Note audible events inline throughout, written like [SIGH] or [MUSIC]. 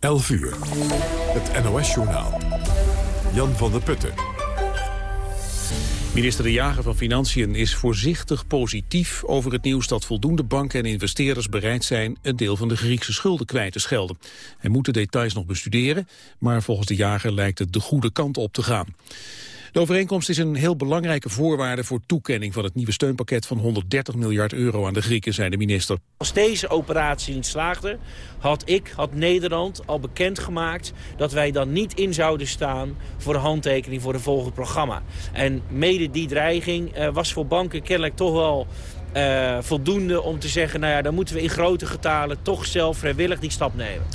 11 uur. Het NOS-journaal. Jan van der Putten. Minister De Jager van Financiën is voorzichtig positief over het nieuws dat voldoende banken en investeerders bereid zijn een deel van de Griekse schulden kwijt te schelden. Hij moet de details nog bestuderen, maar volgens De Jager lijkt het de goede kant op te gaan. De overeenkomst is een heel belangrijke voorwaarde voor toekenning van het nieuwe steunpakket van 130 miljard euro aan de Grieken, zei de minister. Als deze operatie niet slaagde, had ik, had Nederland al bekendgemaakt dat wij dan niet in zouden staan voor de handtekening voor het volgende programma. En mede die dreiging uh, was voor banken kennelijk toch wel uh, voldoende om te zeggen... nou ja, dan moeten we in grote getalen toch zelf vrijwillig die stap nemen.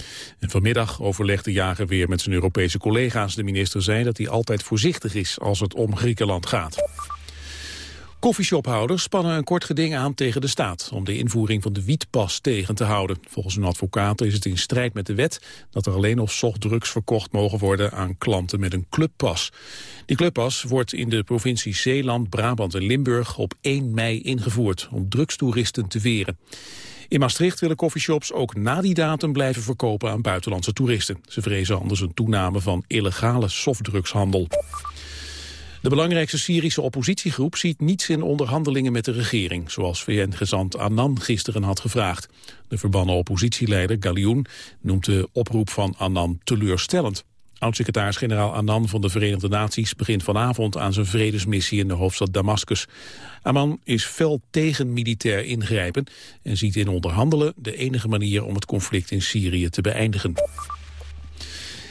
Vanmiddag overlegde Jager weer met zijn Europese collega's. De minister zei dat hij altijd voorzichtig is als het om Griekenland gaat. Koffieshophouders spannen een kort geding aan tegen de staat... om de invoering van de wietpas tegen te houden. Volgens een advocaat is het in strijd met de wet... dat er alleen nog softdrugs verkocht mogen worden aan klanten met een clubpas. Die clubpas wordt in de provincie Zeeland, Brabant en Limburg... op 1 mei ingevoerd om drugstoeristen te weren. In Maastricht willen coffeeshops ook na die datum blijven verkopen aan buitenlandse toeristen. Ze vrezen anders een toename van illegale softdrugshandel. De belangrijkste Syrische oppositiegroep ziet niets in onderhandelingen met de regering, zoals VN-gezant Annan gisteren had gevraagd. De verbannen oppositieleider Galioen noemt de oproep van Annan teleurstellend. Oud-secretaris-generaal Annan van de Verenigde Naties begint vanavond aan zijn vredesmissie in de hoofdstad Damascus. Annan is fel tegen militair ingrijpen en ziet in onderhandelen de enige manier om het conflict in Syrië te beëindigen.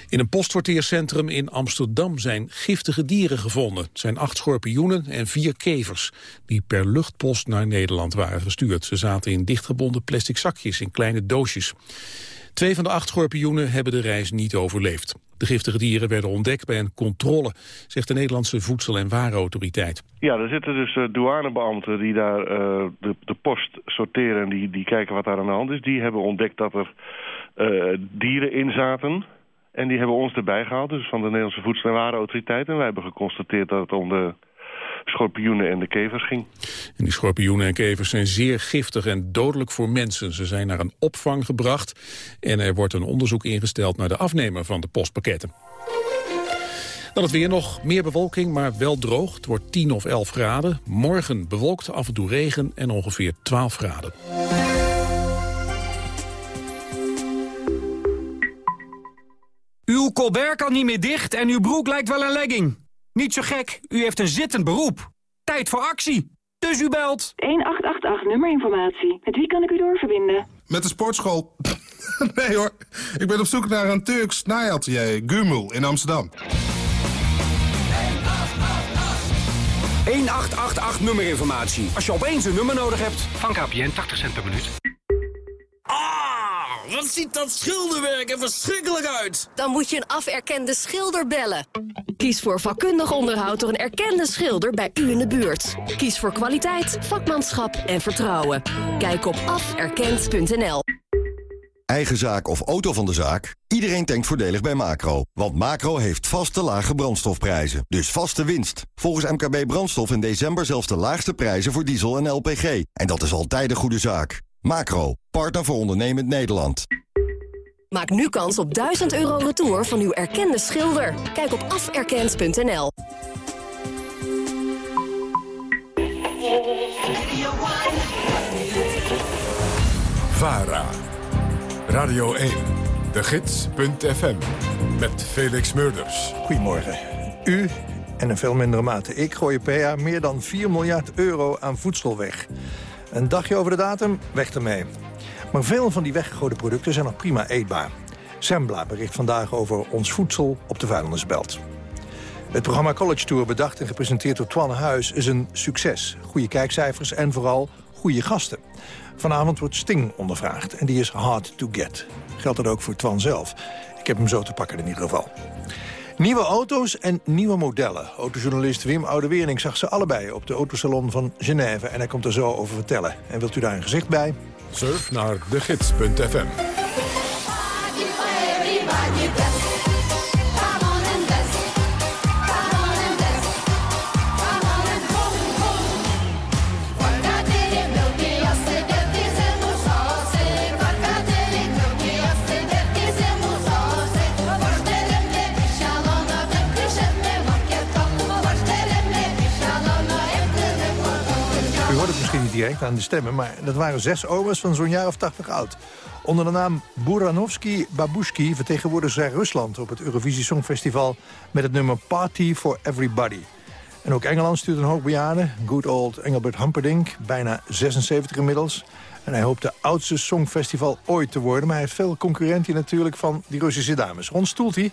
In een postsorteercentrum in Amsterdam zijn giftige dieren gevonden. Het zijn acht schorpioenen en vier kevers die per luchtpost naar Nederland waren gestuurd. Ze zaten in dichtgebonden plastic zakjes in kleine doosjes. Twee van de acht schorpioenen hebben de reis niet overleefd. De giftige dieren werden ontdekt bij een controle, zegt de Nederlandse Voedsel- en Warenautoriteit. Ja, er zitten dus uh, douanebeambten die daar uh, de, de, post sorteren en die, die kijken wat daar aan de hand is. Die hebben ontdekt dat er uh, dieren in zaten en die hebben ons erbij gehaald, dus van de Nederlandse Voedsel- en Warenautoriteit. En wij hebben geconstateerd dat het om de schorpioenen en de kevers ging. En die schorpioenen en kevers zijn zeer giftig en dodelijk voor mensen. Ze zijn naar een opvang gebracht en er wordt een onderzoek ingesteld naar de afnemer van de postpakketten. Dan het weer nog. Meer bewolking, maar wel droog. Het wordt 10 of 11 graden. Morgen bewolkt, af en toe regen en ongeveer 12 graden. Uw colbert kan niet meer dicht en uw broek lijkt wel een legging. Niet zo gek, u heeft een zittend beroep. Tijd voor actie. Dus u belt. 1888 nummerinformatie. Met wie kan ik u doorverbinden? Met de sportschool. [LAUGHS] nee hoor, ik ben op zoek naar een Turks naaiatelier, Gumul, in Amsterdam. 1888 nummerinformatie. Als je opeens een nummer nodig hebt. Van KPN 80 cent per minuut. Ah, wat ziet dat schilderwerk er verschrikkelijk uit. Dan moet je een aferkende schilder bellen. Kies voor vakkundig onderhoud door een erkende schilder bij u in de buurt. Kies voor kwaliteit, vakmanschap en vertrouwen. Kijk op aferkend.nl. Eigen zaak of auto van de zaak? Iedereen denkt voordelig bij Macro. Want Macro heeft vaste lage brandstofprijzen. Dus vaste winst. Volgens MKB Brandstof in december zelfs de laagste prijzen voor diesel en LPG. En dat is altijd een goede zaak. Macro, partner voor ondernemend Nederland. Maak nu kans op 1000 euro retour van uw erkende schilder. Kijk op aferkend.nl. VARA. Radio 1. De Gids.fm. Met Felix Murders. Goedemorgen. U en in veel mindere mate ik gooien per jaar meer dan 4 miljard euro aan voedsel weg. Een dagje over de datum, weg ermee. Maar veel van die weggegooide producten zijn nog prima eetbaar. Sembla bericht vandaag over ons voedsel op de vuilnisbelt. Het programma College Tour, bedacht en gepresenteerd door Twan Huis... is een succes. Goede kijkcijfers en vooral goede gasten. Vanavond wordt Sting ondervraagd en die is hard to get. Geldt dat ook voor Twan zelf. Ik heb hem zo te pakken in ieder geval. Nieuwe auto's en nieuwe modellen. Autojournalist Wim Oudewering zag ze allebei op de autosalon van Genève. En hij komt er zo over vertellen. En wilt u daar een gezicht bij? Surf naar degids.fm. direct aan de stemmen... maar dat waren zes oma's van zo'n jaar of tachtig oud. Onder de naam Buranovsky Babushki vertegenwoordigde zij Rusland... op het Eurovisie Songfestival met het nummer Party for Everybody. En ook Engeland stuurt een hoop bejaarden. Good old Engelbert Humperdinck, bijna 76 inmiddels. En hij hoopt de oudste songfestival ooit te worden. Maar hij heeft veel concurrentie natuurlijk van die Russische dames. Ron Stoelty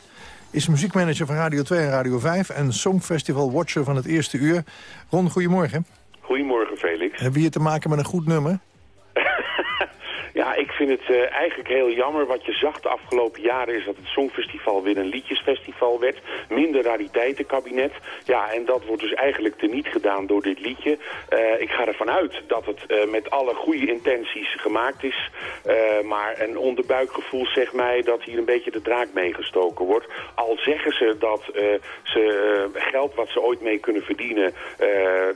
is muziekmanager van Radio 2 en Radio 5... en Songfestival Watcher van het eerste uur. Ron, goedemorgen. Goedemorgen, Felix. Hebben we hier te maken met een goed nummer? Ja, ik vind het uh, eigenlijk heel jammer. Wat je zag de afgelopen jaren is dat het Songfestival weer een liedjesfestival werd. Minder rariteitenkabinet. Ja, en dat wordt dus eigenlijk teniet gedaan door dit liedje. Uh, ik ga ervan uit dat het uh, met alle goede intenties gemaakt is. maar een onderbuikgevoel zegt mij dat hier een beetje de draak meegestoken wordt. Al zeggen ze dat ze geld wat ze ooit mee kunnen verdienen...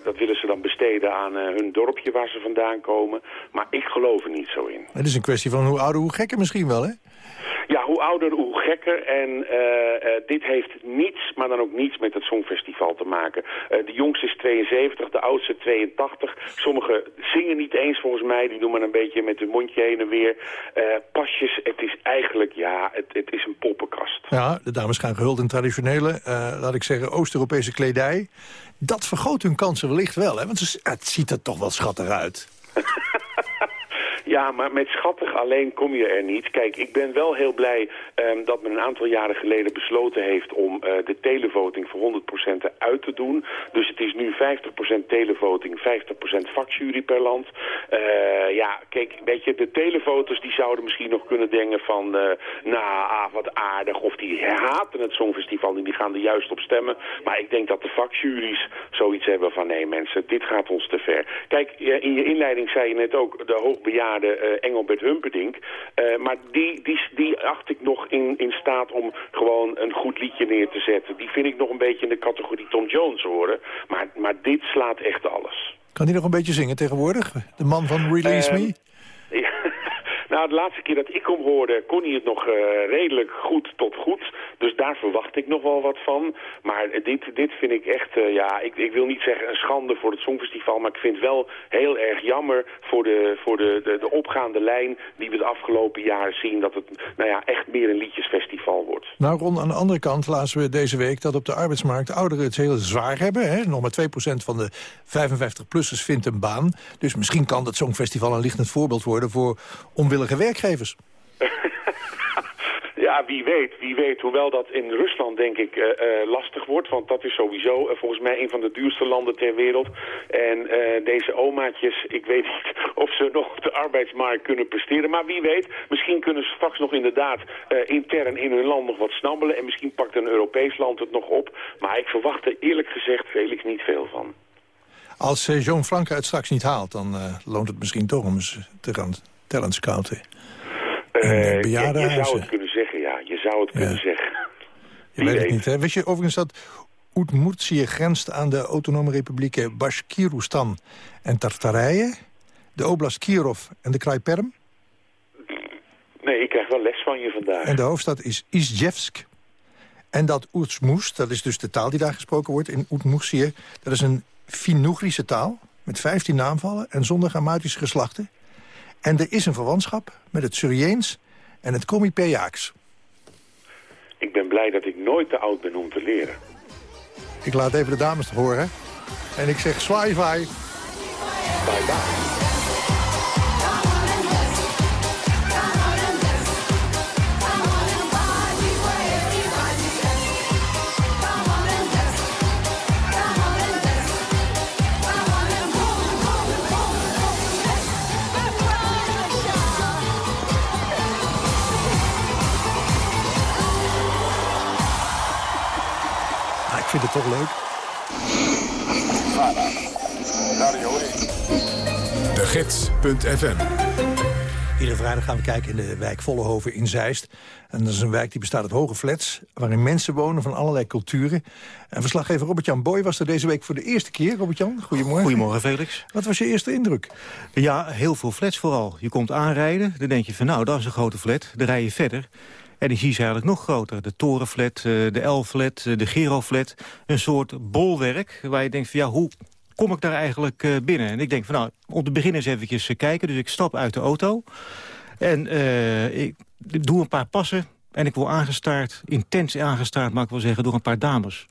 dat willen ze dan besteden aan hun dorpje waar ze vandaan komen. Maar ik geloof er niet zo in. Het is een kwestie van hoe ouder, hoe gekker misschien wel, hè? Ja, hoe ouder, hoe gekker. En uh, uh, dit heeft niets, maar dan ook niets met het Songfestival te maken. Uh, de jongste is 72, de oudste 82. Sommigen zingen niet eens volgens mij. Die doen maar een beetje met hun mondje heen en weer. pasjes, het is eigenlijk, ja, het, het, is een poppenkast. Ja, de dames gaan gehuld in traditionele, laat ik zeggen, Oost-Europese kledij. Dat vergroot hun kansen wellicht wel, hè? Want het ziet er toch wel schattig uit. [LAUGHS] Ja, maar met schattig alleen kom je er niet. Kijk, ik ben wel heel blij um, dat men een aantal jaren geleden besloten heeft om uh, de televoting voor 100% uit te doen. Dus het is nu 50% televoting, 50% vakjury per land. Uh, ja, kijk, weet je, de televoters die zouden misschien nog kunnen denken van, uh, nou, ah, wat aardig. Of die haten het Songfestival en die gaan er juist op stemmen. Maar ik denk dat de vakjuries zoiets hebben van, nee mensen, dit gaat ons te ver. Kijk, in je inleiding zei je net ook, de hoogbejaarde uh, Engelbert Humperdinck. Uh, maar die, die, die acht ik nog in, in staat om gewoon een goed liedje neer te zetten. Die vind ik nog een beetje in de categorie Tom Jones horen. Maar, maar dit slaat echt alles. Kan hij nog een beetje zingen tegenwoordig? De man van Release uh, Me? [LAUGHS] Ja. Nou, de laatste keer dat ik hem hoorde, kon hij het nog uh, redelijk goed tot goed. Dus daar verwacht ik nog wel wat van. Maar dit, dit vind ik echt, uh, ja, ik, ik wil niet zeggen een schande voor het Songfestival... maar ik vind het wel heel erg jammer voor, de, voor de, de, de opgaande lijn... die we de afgelopen jaren zien, dat het nou ja, echt meer een liedjesfestival wordt. Nou, Ron, aan de andere kant lazen we deze week dat op de arbeidsmarkt... ouderen het heel zwaar hebben. Hè? Nog maar 2% van de 55-plussers vindt een baan. Dus misschien kan het Songfestival een lichtend voorbeeld worden... voor onwillige werkgevers. [LAUGHS] Ja, wie weet, wie weet. Hoewel dat in Rusland denk ik uh, uh, lastig wordt. Want dat is sowieso uh, volgens mij een van de duurste landen ter wereld. En deze omaatjes, ik weet niet [LAUGHS] of ze nog op de arbeidsmarkt kunnen presteren. Maar wie weet, misschien kunnen ze straks nog inderdaad intern in hun land nog wat snabbelen. En misschien pakt een Europees land het nog op. Maar ik verwacht er eerlijk gezegd Felix niet veel van. Als Joan Franke het straks niet haalt, dan loont het misschien toch om eens te gaan talent scouten. Uh, je, je zou het kunnen zeggen, ja. Je zou het kunnen zeggen. Je weet het niet, hè? Weet je overigens dat Oetmoertië grenst aan de autonome republieken Bashkirostan en Tartarije, de oblast Kirov en de Krai Perm? Nee, ik krijg wel les van je vandaag. En de hoofdstad is Izjevsk. En dat Oetsmoes, dat is dus de taal die daar gesproken wordt in Oetmoertië, dat is een Finugrische taal met 15 naamvallen en zonder grammatische geslachten. En er is een verwantschap met het Surieens en het Comipeaaks. Ik ben blij dat ik nooit te oud ben om te leren. Ik laat even de dames horen. En ik zeg zwaai. Bye bye. Toch leuk. De Gids.fm Iedere vrijdag gaan we kijken in de wijk Vollehoven in Zeist. En dat is een wijk die bestaat uit hoge flats... waarin mensen wonen van allerlei culturen. En verslaggever Robert-Jan Boy was er deze week voor de eerste keer. Robert-Jan, goedemorgen. Goedemorgen, Felix. Wat was je eerste indruk? Ja, heel veel flats vooral. Je komt aanrijden, dan denk je van nou, dat is een grote flat. Dan rij je verder en die is eigenlijk nog groter. De torenflat, eh, de L-flat, eh, de Giro-flat. Een soort bolwerk waar je denkt van ja, hoe kom ik daar eigenlijk eh, binnen. En ik denk van nou, om te beginnen eens eventjes kijken. Dus ik stap uit de auto. En ik doe een paar passen. En ik word aangestaard, intens aangestaard, mag ik wel zeggen, door een paar dames.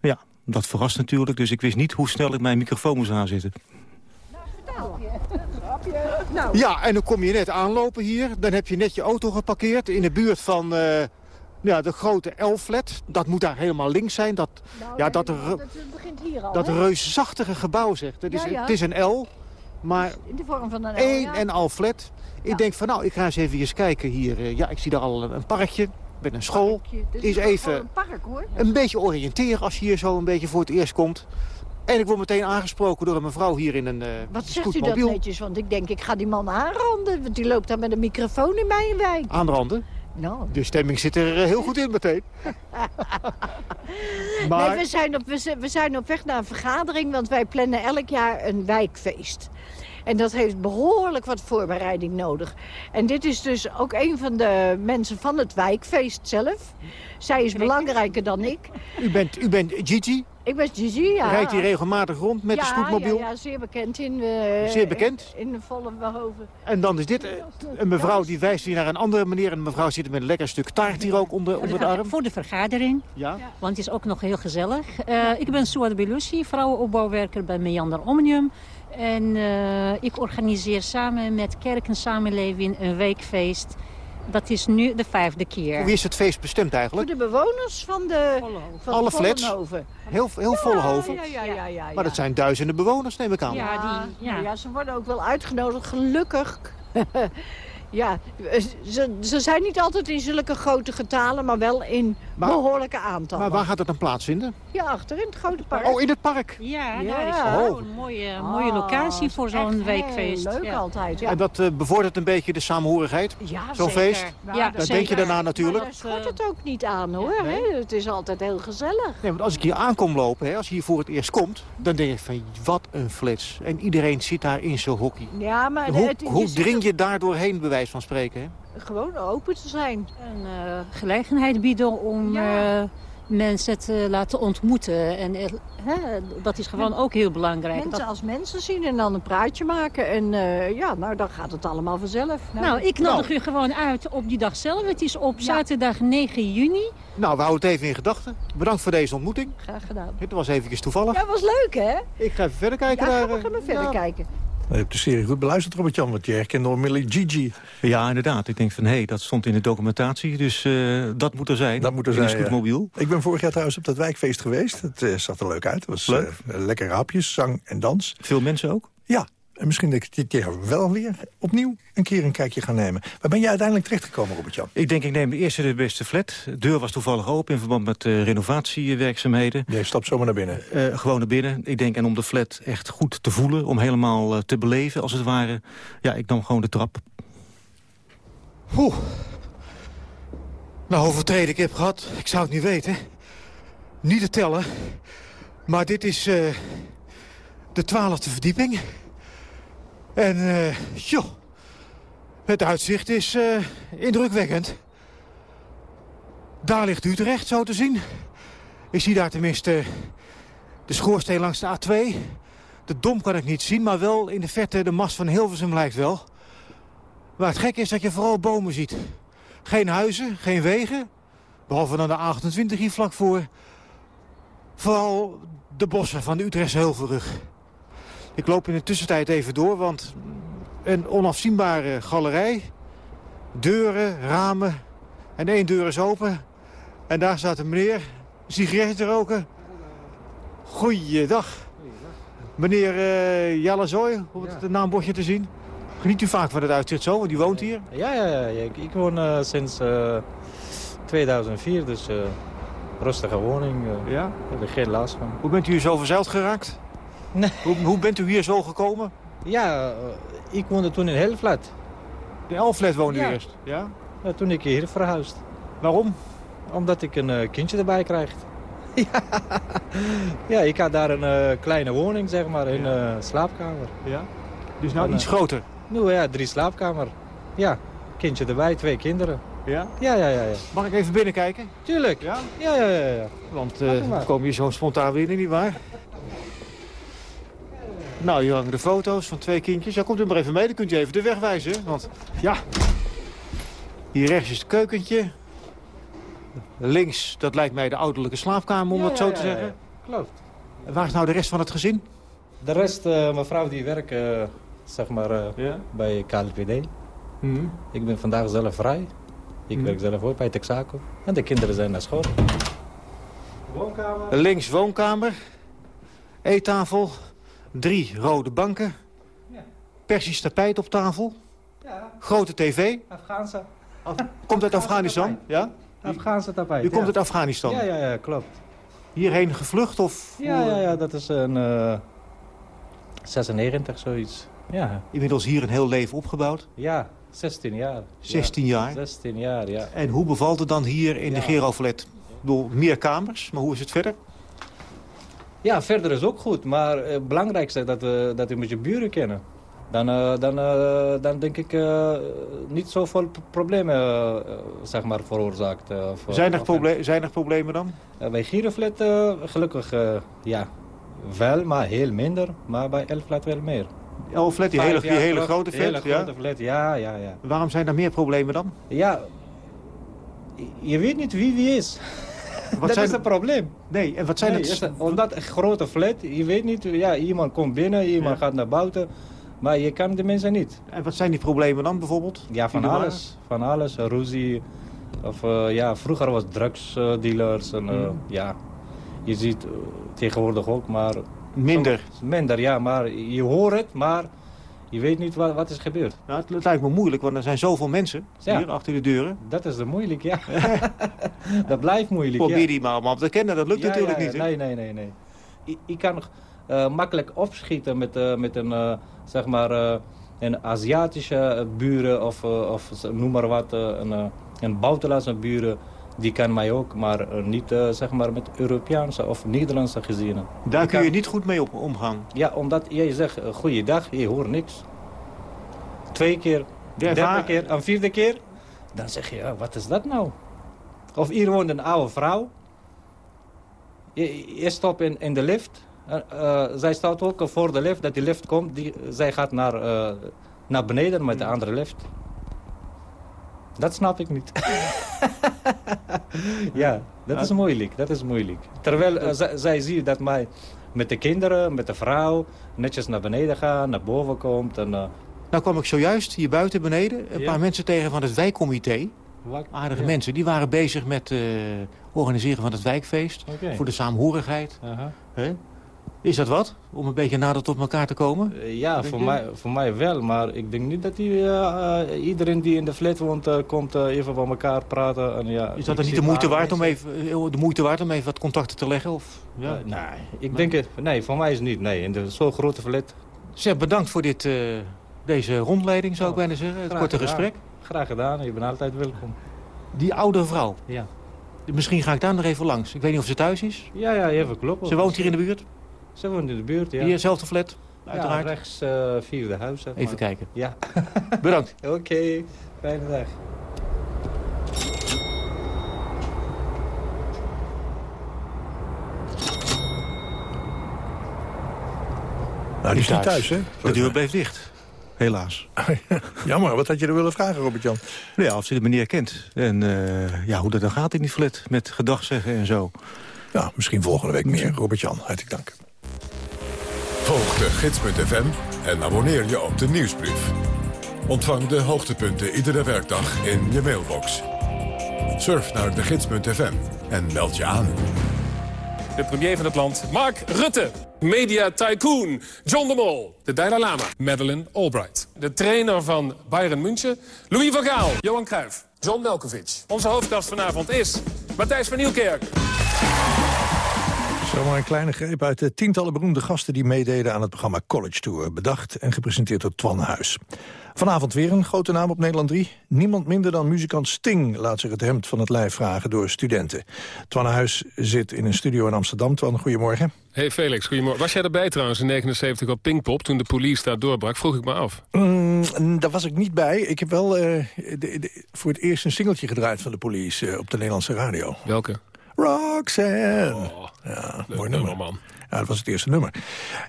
Ja, dat verrast natuurlijk. Dus ik wist niet hoe snel ik mijn microfoon moest aanzetten. Nou. Ja, en dan kom je net aanlopen hier. Dan heb je net je auto geparkeerd in de buurt van uh, ja, de grote L-flat. Dat moet daar helemaal links zijn. Dat, nou, ja, dat, dat, begint hier al, dat reusachtige gebouw, zegt. Het is, ja, ja. het is een L, maar in de vorm van een L, één ja. en al flat. Ik denk van, nou, ik ga eens even eens kijken hier. Uh, ja, ik zie daar al een, parkje met een school. Dus is even een, park, hoor. een beetje oriënteren als je hier zo een beetje voor het eerst komt. En ik word meteen aangesproken door een mevrouw hier in een uh, Wat zegt u dat netjes? Want ik denk, ik ga die man aanranden. Want die loopt daar met een microfoon in mijn wijk. Aanranden? Nou. De stemming zit er uh, heel goed in meteen. [LAUGHS] maar... Nee, we zijn, op, we zijn op weg naar een vergadering, want wij plannen elk jaar een wijkfeest. En dat heeft behoorlijk wat voorbereiding nodig. En dit is dus ook een van de mensen van het wijkfeest zelf. Zij is belangrijker dan ik. U bent, u bent Gigi? Ik ben Gigi, ja. Rijdt hij regelmatig rond met ja, de scootmobiel? Ja, ja, zeer bekend in... Uh, zeer bekend? In de volle behoven. En dan is dit uh, een mevrouw die wijst hier naar een andere meneer. En een mevrouw zit met een lekker stuk taart hier ook onder, onder de arm. Voor de vergadering. Ja. Want het is ook nog heel gezellig. Uh, ik ben Suad Belushi, vrouwenopbouwwerker bij Meander Omnium. En uh, ik organiseer samen met Kerk en Samenleving een weekfeest. Dat is nu de vijfde keer. Wie is het feest bestemd eigenlijk? Voor de bewoners van de van Alle flats? Heel, heel ja, Vollenhoven? Ja, ja, ja, ja, Maar dat zijn duizenden bewoners, neem ik aan. Ja, die, ja. ja ze worden ook wel uitgenodigd, gelukkig. [LAUGHS] Ja, ze, ze zijn niet altijd in zulke grote getalen, maar wel in maar, behoorlijke aantallen. Maar waar gaat het dan plaatsvinden? Ja, achter in het grote park. Oh, in het park? Ja, ja. daar is oh. een mooie, mooie locatie voor zo'n weekfeest. leuk ja. altijd, ja. En dat uh, bevordert een beetje de samenhorigheid? Ja, Zo'n feest? Nou, ja, daar denk je daarna natuurlijk. Maar daar schort het ook niet aan, hoor. Ja, nee. Het is altijd heel gezellig. Nee, want als ik hier aankom lopen, hè, als je hier voor het eerst komt... dan denk ik van, wat een flits. En iedereen zit daar in zijn hockey. Ja, maar... Hoe, het, hoe dring je daar doorheen, bij wijze van spreken, hè? Gewoon open te zijn. Een uh, gelegenheid bieden om ja. uh, mensen te laten ontmoeten. En uh, hè, dat is gewoon ja. ook heel belangrijk. Mensen dat... als mensen zien en dan een praatje maken. En ja, nou dan gaat het allemaal vanzelf. Nou, nou ik nodig nou. u gewoon uit op die dag zelf. Het is op zaterdag 9 juni. Nou, we houden het even in gedachten. Bedankt voor deze ontmoeting. Graag gedaan. Het was eventjes toevallig. Ja, was leuk hè? Ik ga even verder kijken. Ja, daar, ga maar verder kijken. Je hebt de serie goed beluisterd, Robert-Jan, want je herkende onmiddellijk Gigi. Ja, inderdaad. Ik denk van, hé, hey, dat stond in de documentatie, dus uh, dat moet er zijn. Dat moet er zijn, een mobiel. Ik ben vorig jaar trouwens op dat wijkfeest geweest. Het uh, zag er leuk uit. Het was leuk. Uh, lekker hapjes, zang en dans. Veel mensen ook? Ja. En misschien dat ik dit jaar wel weer opnieuw een keer een kijkje ga nemen. Waar ben je uiteindelijk terechtgekomen, Robert-Jan? Ik denk, ik neem de eerste de beste flat. De deur was toevallig open in verband met uh, renovatiewerkzaamheden. Je stapt zomaar naar binnen? Uh, gewoon naar binnen. Ik denk, en om de flat echt goed te voelen, om helemaal uh, te beleven, als het ware. Ja, ik nam gewoon de trap. Oeh. Nou, hoeveel treden ik heb gehad, ik zou het niet weten. Niet te tellen. Maar dit is de twaalfde verdieping. En, uh, joh, het uitzicht is uh, indrukwekkend. Daar ligt Utrecht, zo te zien. Ik zie daar tenminste de schoorsteen langs de A2. De dom kan ik niet zien, maar wel in de verte de mast van Hilversum lijkt wel. Maar het gekke is dat je vooral bomen ziet. Geen huizen, geen wegen. Behalve dan de A28 hier vlak voor. Vooral de bossen van de Utrechtse Heuvelrug. Ik loop in de tussentijd even door, want een onafzienbare galerij. Deuren, ramen en één deur is open. En daar staat een meneer, een sigaret te roken. Goeiedag. Meneer uh, op het ja. naambordje te zien. Geniet u vaak van het uitzicht zo, want u woont hier? Ja, ja, ja. Ik, ik woon uh, sinds uh, 2004, dus rustige woning. ja? Ik heb er geen last van. Hoe bent u zo verzeild geraakt? Nee. Hoe, hoe, bent u hier zo gekomen? Ja, uh, ik woonde toen in Helflat. In Helflat woonde u ja. eerst? Ja? ja? Toen ik hier verhuisd. Waarom? Omdat ik een uh, kindje erbij krijg. [LAUGHS] ja. ja, ik had daar een uh, kleine woning, zeg maar, in ja. slaapkamer. Ja? Dus nou en, iets groter? Nou ja, drie slaapkamer. Ja, kindje erbij, twee kinderen. Ja? Ja, ja, ja. ja. Mag ik even binnenkijken? Tuurlijk. Ja? Ja, ja, ja. ja. Want we komen hier zo spontaan binnen, nietwaar? Nou, hier hangen de foto's van twee kindjes. Ja, komt u maar even mee, dan kunt u even de weg wijzen. Want, ja... Hier rechts is het keukentje. Links, dat lijkt mij de ouderlijke slaapkamer, om Ja, het zo ja, te ja, zeggen. Klopt. En Waar is nou de rest van het gezin? De rest, eh, mevrouw die werkt eh, zeg maar, eh, bij KLPD. Mhm. Ik ben vandaag zelf vrij. Ik Mhm. werk zelf ook bij Texaco. En de kinderen zijn naar school. Woonkamer. Links woonkamer. Eettafel. Drie rode banken. Persisch tapijt op tafel. Ja. Grote tv. Afghaanse. Komt uit Afghanistan? Ja? Afghaanse tapijt. U komt ja. uit Afghanistan? Ja, ja, ja, klopt. Hierheen gevlucht of? Ja, ja, ja, dat is een eh 96, zoiets. Ja. Inmiddels hier een heel leven opgebouwd. Ja, 16 jaar. 16 Ja, jaar? 16 jaar, ja. En hoe bevalt het dan hier in de Gerovalet? Ik bedoel, meer kamers, maar hoe is het verder? Ja, verder is ook goed. Maar het uh, belangrijkste is dat, uh, dat je met je buren kennen. Dan, uh, dan, dan denk ik niet zoveel problemen zeg maar, veroorzaakt. Voor, zijn, er proble zijn er problemen dan? bij Gierenflat gelukkig ja, wel, maar heel minder. Maar bij Elflat wel meer. Elflat, die, hele, die hele grote flat? hele ja? grote flat, ja, ja, ja. Waarom zijn er meer problemen dan? Ja, je weet niet wie wie is. [LAUGHS] [LAUGHS] Wat dat zijn is het probleem. Nee, en wat zijn nee, het... Het, omdat een grote flat, je weet niet, ja, iemand komt binnen, iemand ja. gaat naar buiten. Maar je kan de mensen niet. En wat zijn die problemen dan bijvoorbeeld? Ja, van alles. Van alles. Ruzie. Of uh, ja, vroeger was drugsdealers. en uh, Hmm. mm. ja, je ziet tegenwoordig ook, maar... Minder? Minder, ja. Maar je hoort het, maar je weet niet wat, wat is gebeurd. Nou, het, het, lijkt me moeilijk, want er zijn zoveel mensen ja. hier achter de deuren. Dat is de moeilijk, ja. [LAUGHS] [LAUGHS] dat blijft moeilijk, Probeer ja. die maar allemaal te kennen, dat lukt ja, natuurlijk niet. Nee, nee, nee, nee. Je, je kan uh, makkelijk opschieten met, uh, met een, uh, zeg maar, een Aziatische buren of, of noem maar wat, een, een buitenlandse buren. Die kan mij ook, maar niet zeg maar met Europese of Nederlandse gezinnen. Daar kun je niet goed mee op omgaan? Ja, omdat jij zegt, goeiedag, je hoort niks. Twee keer, derde keer, een vierde keer. Dan zeg je, ja, wat is dat nou? Of hier woont een oude vrouw. Je, je stopt in, in de lift. Uh, uh, zij staat ook voor de lift, dat die lift komt. Die, zij gaat naar, uh, naar beneden met de andere lift. Dat snap ik niet. [LAUGHS] ja, dat is moeilijk, dat is moeilijk. Terwijl zij ziet dat mij met de kinderen, met de vrouw... netjes naar beneden gaan, naar boven komt. En, nou kwam ik zojuist hier buiten beneden een ja. paar mensen tegen van het wijkcomité. Aardige ja. mensen, die waren bezig met het organiseren van het wijkfeest. Okay. Voor de saamhorigheid. -huh. Is dat wat? Om een beetje nader tot elkaar te komen? Uh, ja, voor mij, voor mij wel. Maar ik denk niet dat die, uh, uh, iedereen die in de flat woont... komt even bij elkaar praten. En, ja, is dat dan niet de moeite, waard om even, de moeite waard om even wat contacten te leggen? Of, ja? nee, ik denk het, nee, voor mij is het niet. Nee, in zo'n grote flat. Zeg, bedankt voor dit, deze rondleiding, zou ik bijna zeggen. Het korte gedaan. gesprek. Graag gedaan, je bent altijd welkom. Die oude vrouw. Ja. Misschien ga ik daar nog even langs. Ik weet niet of ze thuis is. Ja, ja, even kloppen. Ze woont hier in de buurt? Ze woont in de buurt, ja. Hier, zelfde flat, uiteraard? Ja, rechts uh, vierde huis, zeg maar. Even kijken. Ja. [LAUGHS] Bedankt. [LAUGHS] Oké, okay. fijne dag. Nou, die is niet thuis, hè? De deur bleef dicht. Helaas. [LAUGHS] Jammer, wat had je er willen vragen, Robert-Jan? Nou ja, of ze de meneer kent. En uh, ja, hoe dat dan gaat in die flat, met gedagzeggen en zo. Nou, misschien volgende week meer. Robert-Jan, hartelijk dank. Volg de gids.fm en abonneer je op de nieuwsbrief. Ontvang de hoogtepunten iedere werkdag in je mailbox. Surf naar de gids.fm en meld je aan. De premier van het land, Mark Rutte. Media tycoon, John de Mol. De Dalai Lama, Madeleine Albright. De trainer van Bayern München, Louis van Gaal. Johan Cruijff, John Melkovic. Onze hoofdgast vanavond is Matthijs van Nieuwkerk. Zomaar een kleine greep uit de tientallen beroemde gasten... die meededen aan het programma College Tour. Bedacht en gepresenteerd door Twan Huis. Vanavond weer een grote naam op Nederland 3. Niemand minder dan muzikant Sting laat zich het hemd van het lijf vragen door studenten. Twan Huis zit in een studio in Amsterdam. Twan, goedemorgen. Hey Felix, goedemorgen. Was jij erbij trouwens in 79 op Pinkpop toen de police daar doorbrak? Vroeg ik me af. Mm, daar was ik niet bij. Ik heb wel uh, de, de, voor het eerst een singeltje gedraaid van de police uh, op de Nederlandse radio. Welke? Roxanne. ja, mooi nummer. man. Ja, dat was het eerste nummer.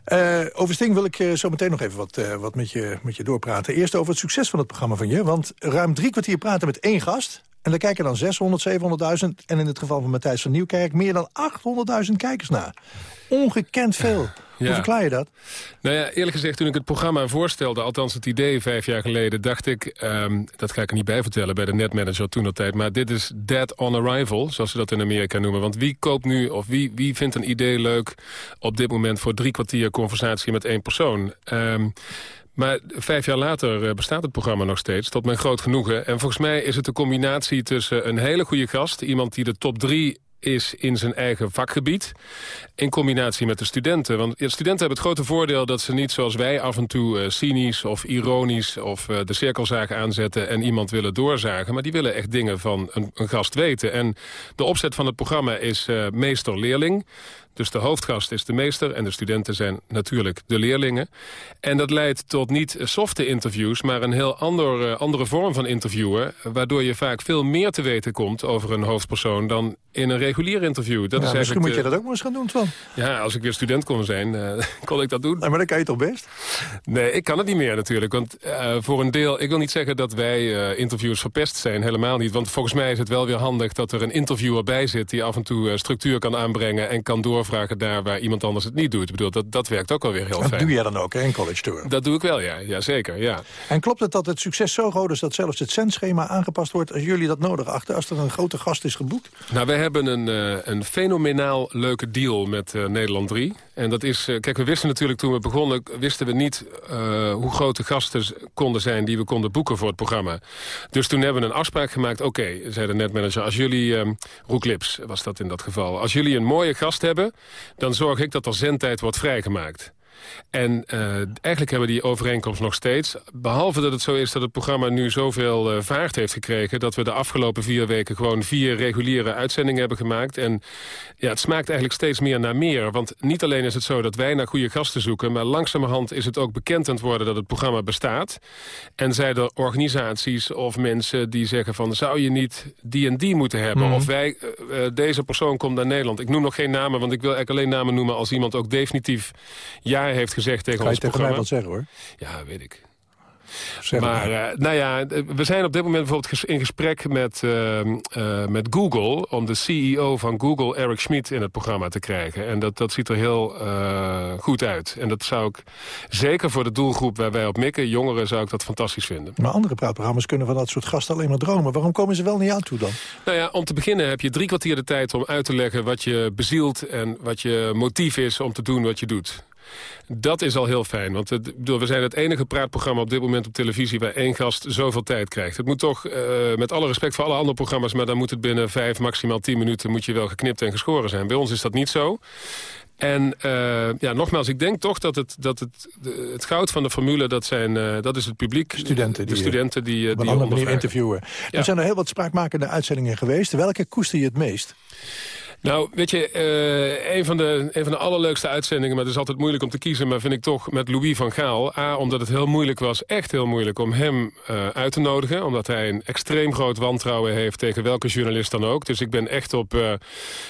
Eh, over Sting wil ik eh, zo meteen nog even wat, eh, wat met, je, met je doorpraten. Eerst over het succes van het programma van je. Want ruim drie kwartier praten met één gast. En daar kijken dan 600, 700.000 en in het geval van Matthijs van Nieuwkerk... meer dan 800.000 kijkers naar. Ongekend veel. Hoe verklaar je dat? Nou ja, eerlijk gezegd, toen ik het programma voorstelde... althans het idee vijf jaar geleden, dacht ik... Ehm, dat ga ik er niet bij vertellen bij de netmanager toen dat tijd... maar dit is dead on arrival, zoals ze dat in Amerika noemen. Want wie koopt nu, of wie, wie vindt een idee leuk... op dit moment voor drie kwartier conversatie met één persoon... Ehm, maar vijf jaar later eh, bestaat het programma nog steeds, tot mijn groot genoegen. En volgens mij is het een combinatie tussen een hele goede gast... iemand die de top drie is in zijn eigen vakgebied. In combinatie met de studenten. Want ja, studenten hebben het grote voordeel dat ze niet zoals wij af en toe uh, cynisch of ironisch of uh, de cirkelzaag aanzetten en iemand willen doorzagen. Maar die willen echt dingen van een, een gast weten. En de opzet van het programma is uh, meester-leerling. Dus de hoofdgast is de meester en de studenten zijn natuurlijk de leerlingen. En dat leidt tot niet softe interviews, maar een heel ander, uh, andere vorm van interviewen... waardoor je vaak veel meer te weten komt over een hoofdpersoon... dan in een regulier interview. Dat ja, is misschien moet je dat ook maar eens gaan doen, Twan. Ja, als ik weer student kon zijn, uh, [LAUGHS] kon ik dat doen. Nee, maar dan kan je toch best? Nee, ik kan het niet meer natuurlijk. Want uh, voor een deel, ik wil niet zeggen dat wij interviewers verpest zijn. Helemaal niet. Want volgens mij is het wel weer handig dat er een interviewer bij zit... die af en toe structuur kan aanbrengen en kan door vragen daar waar iemand anders het niet doet. Ik bedoel, dat, dat werkt ook alweer heel dat fijn. doe jij dan ook, hè, in College Tour? Dat doe ik wel, ja. ja zeker, ja. En klopt het dat het succes zo groot is dat zelfs het zendschema aangepast wordt... als jullie dat nodig achter, als er een grote gast is geboekt? Nou, wij hebben een, uh, een fenomenaal leuke deal met uh, Nederland 3. En dat is, uh, kijk, we wisten natuurlijk toen we begonnen... wisten we niet hoe groot de gasten konden zijn die we konden boeken voor het programma. Dus toen hebben we een afspraak gemaakt. Oké, okay, zei de netmanager, als jullie... Um, Roek Lips was dat in dat geval. Als jullie een mooie gast hebben dan zorg ik dat er zendtijd wordt vrijgemaakt. En uh, eigenlijk hebben we die overeenkomst nog steeds. Behalve dat het zo is dat het programma nu zoveel uh, vaart heeft gekregen... dat we de afgelopen vier weken gewoon vier reguliere uitzendingen hebben gemaakt. En ja, het smaakt eigenlijk steeds meer naar meer. Want niet alleen is het zo dat wij naar goede gasten zoeken... maar langzamerhand is het ook bekend aan het worden dat het programma bestaat. En zijn er organisaties of mensen die zeggen van... zou je niet die en die moeten hebben? Mhm. Of wij, uh, deze persoon komt naar Nederland. Ik noem nog geen namen, want ik wil eigenlijk alleen namen noemen... als iemand ook definitief ja heeft gezegd tegen je ons tegen programma. mij wat zeggen, hoor. Ja, weet ik. Zeg maar, maar. uh, nou ja, we zijn op dit moment bijvoorbeeld in gesprek met, uh, uh, met Google... om de CEO van Google, Eric Schmidt, in het programma te krijgen. En dat, dat ziet er heel goed uit. En dat zou ik, zeker voor de doelgroep waar wij op mikken... jongeren, zou ik dat fantastisch vinden. Maar andere praatprogramma's kunnen van dat soort gasten alleen maar dromen. Waarom komen ze wel niet aan toe dan? Nou ja, om te beginnen heb je drie kwartier de tijd om uit te leggen... wat je bezielt en wat je motief is om te doen wat je doet. Dat is al heel fijn, want het, bedoel, we zijn het enige praatprogramma op dit moment op televisie... waar één gast zoveel tijd krijgt. Het moet toch, uh, met alle respect voor alle andere programma's... maar dan moet het binnen vijf, maximaal tien minuten... moet je wel geknipt en geschoren zijn. Bij ons is dat niet zo. En uh, ja, nogmaals, ik denk toch dat het, dat het, het goud van de formule... dat, zijn, uh, dat is het publiek, studenten de die, studenten die, op die andere manier interviewen. Ja. Er zijn er heel wat spraakmakende uitzendingen geweest. Welke koester je het meest? Nou, weet je, uh, een, van de, een van de allerleukste uitzendingen... maar het is altijd moeilijk om te kiezen... maar vind ik toch met Louis van Gaal. A, omdat het heel moeilijk was, echt heel moeilijk... om hem uh, uit te nodigen. Omdat hij een extreem groot wantrouwen heeft... tegen welke journalist dan ook. Dus ik ben echt op, uh,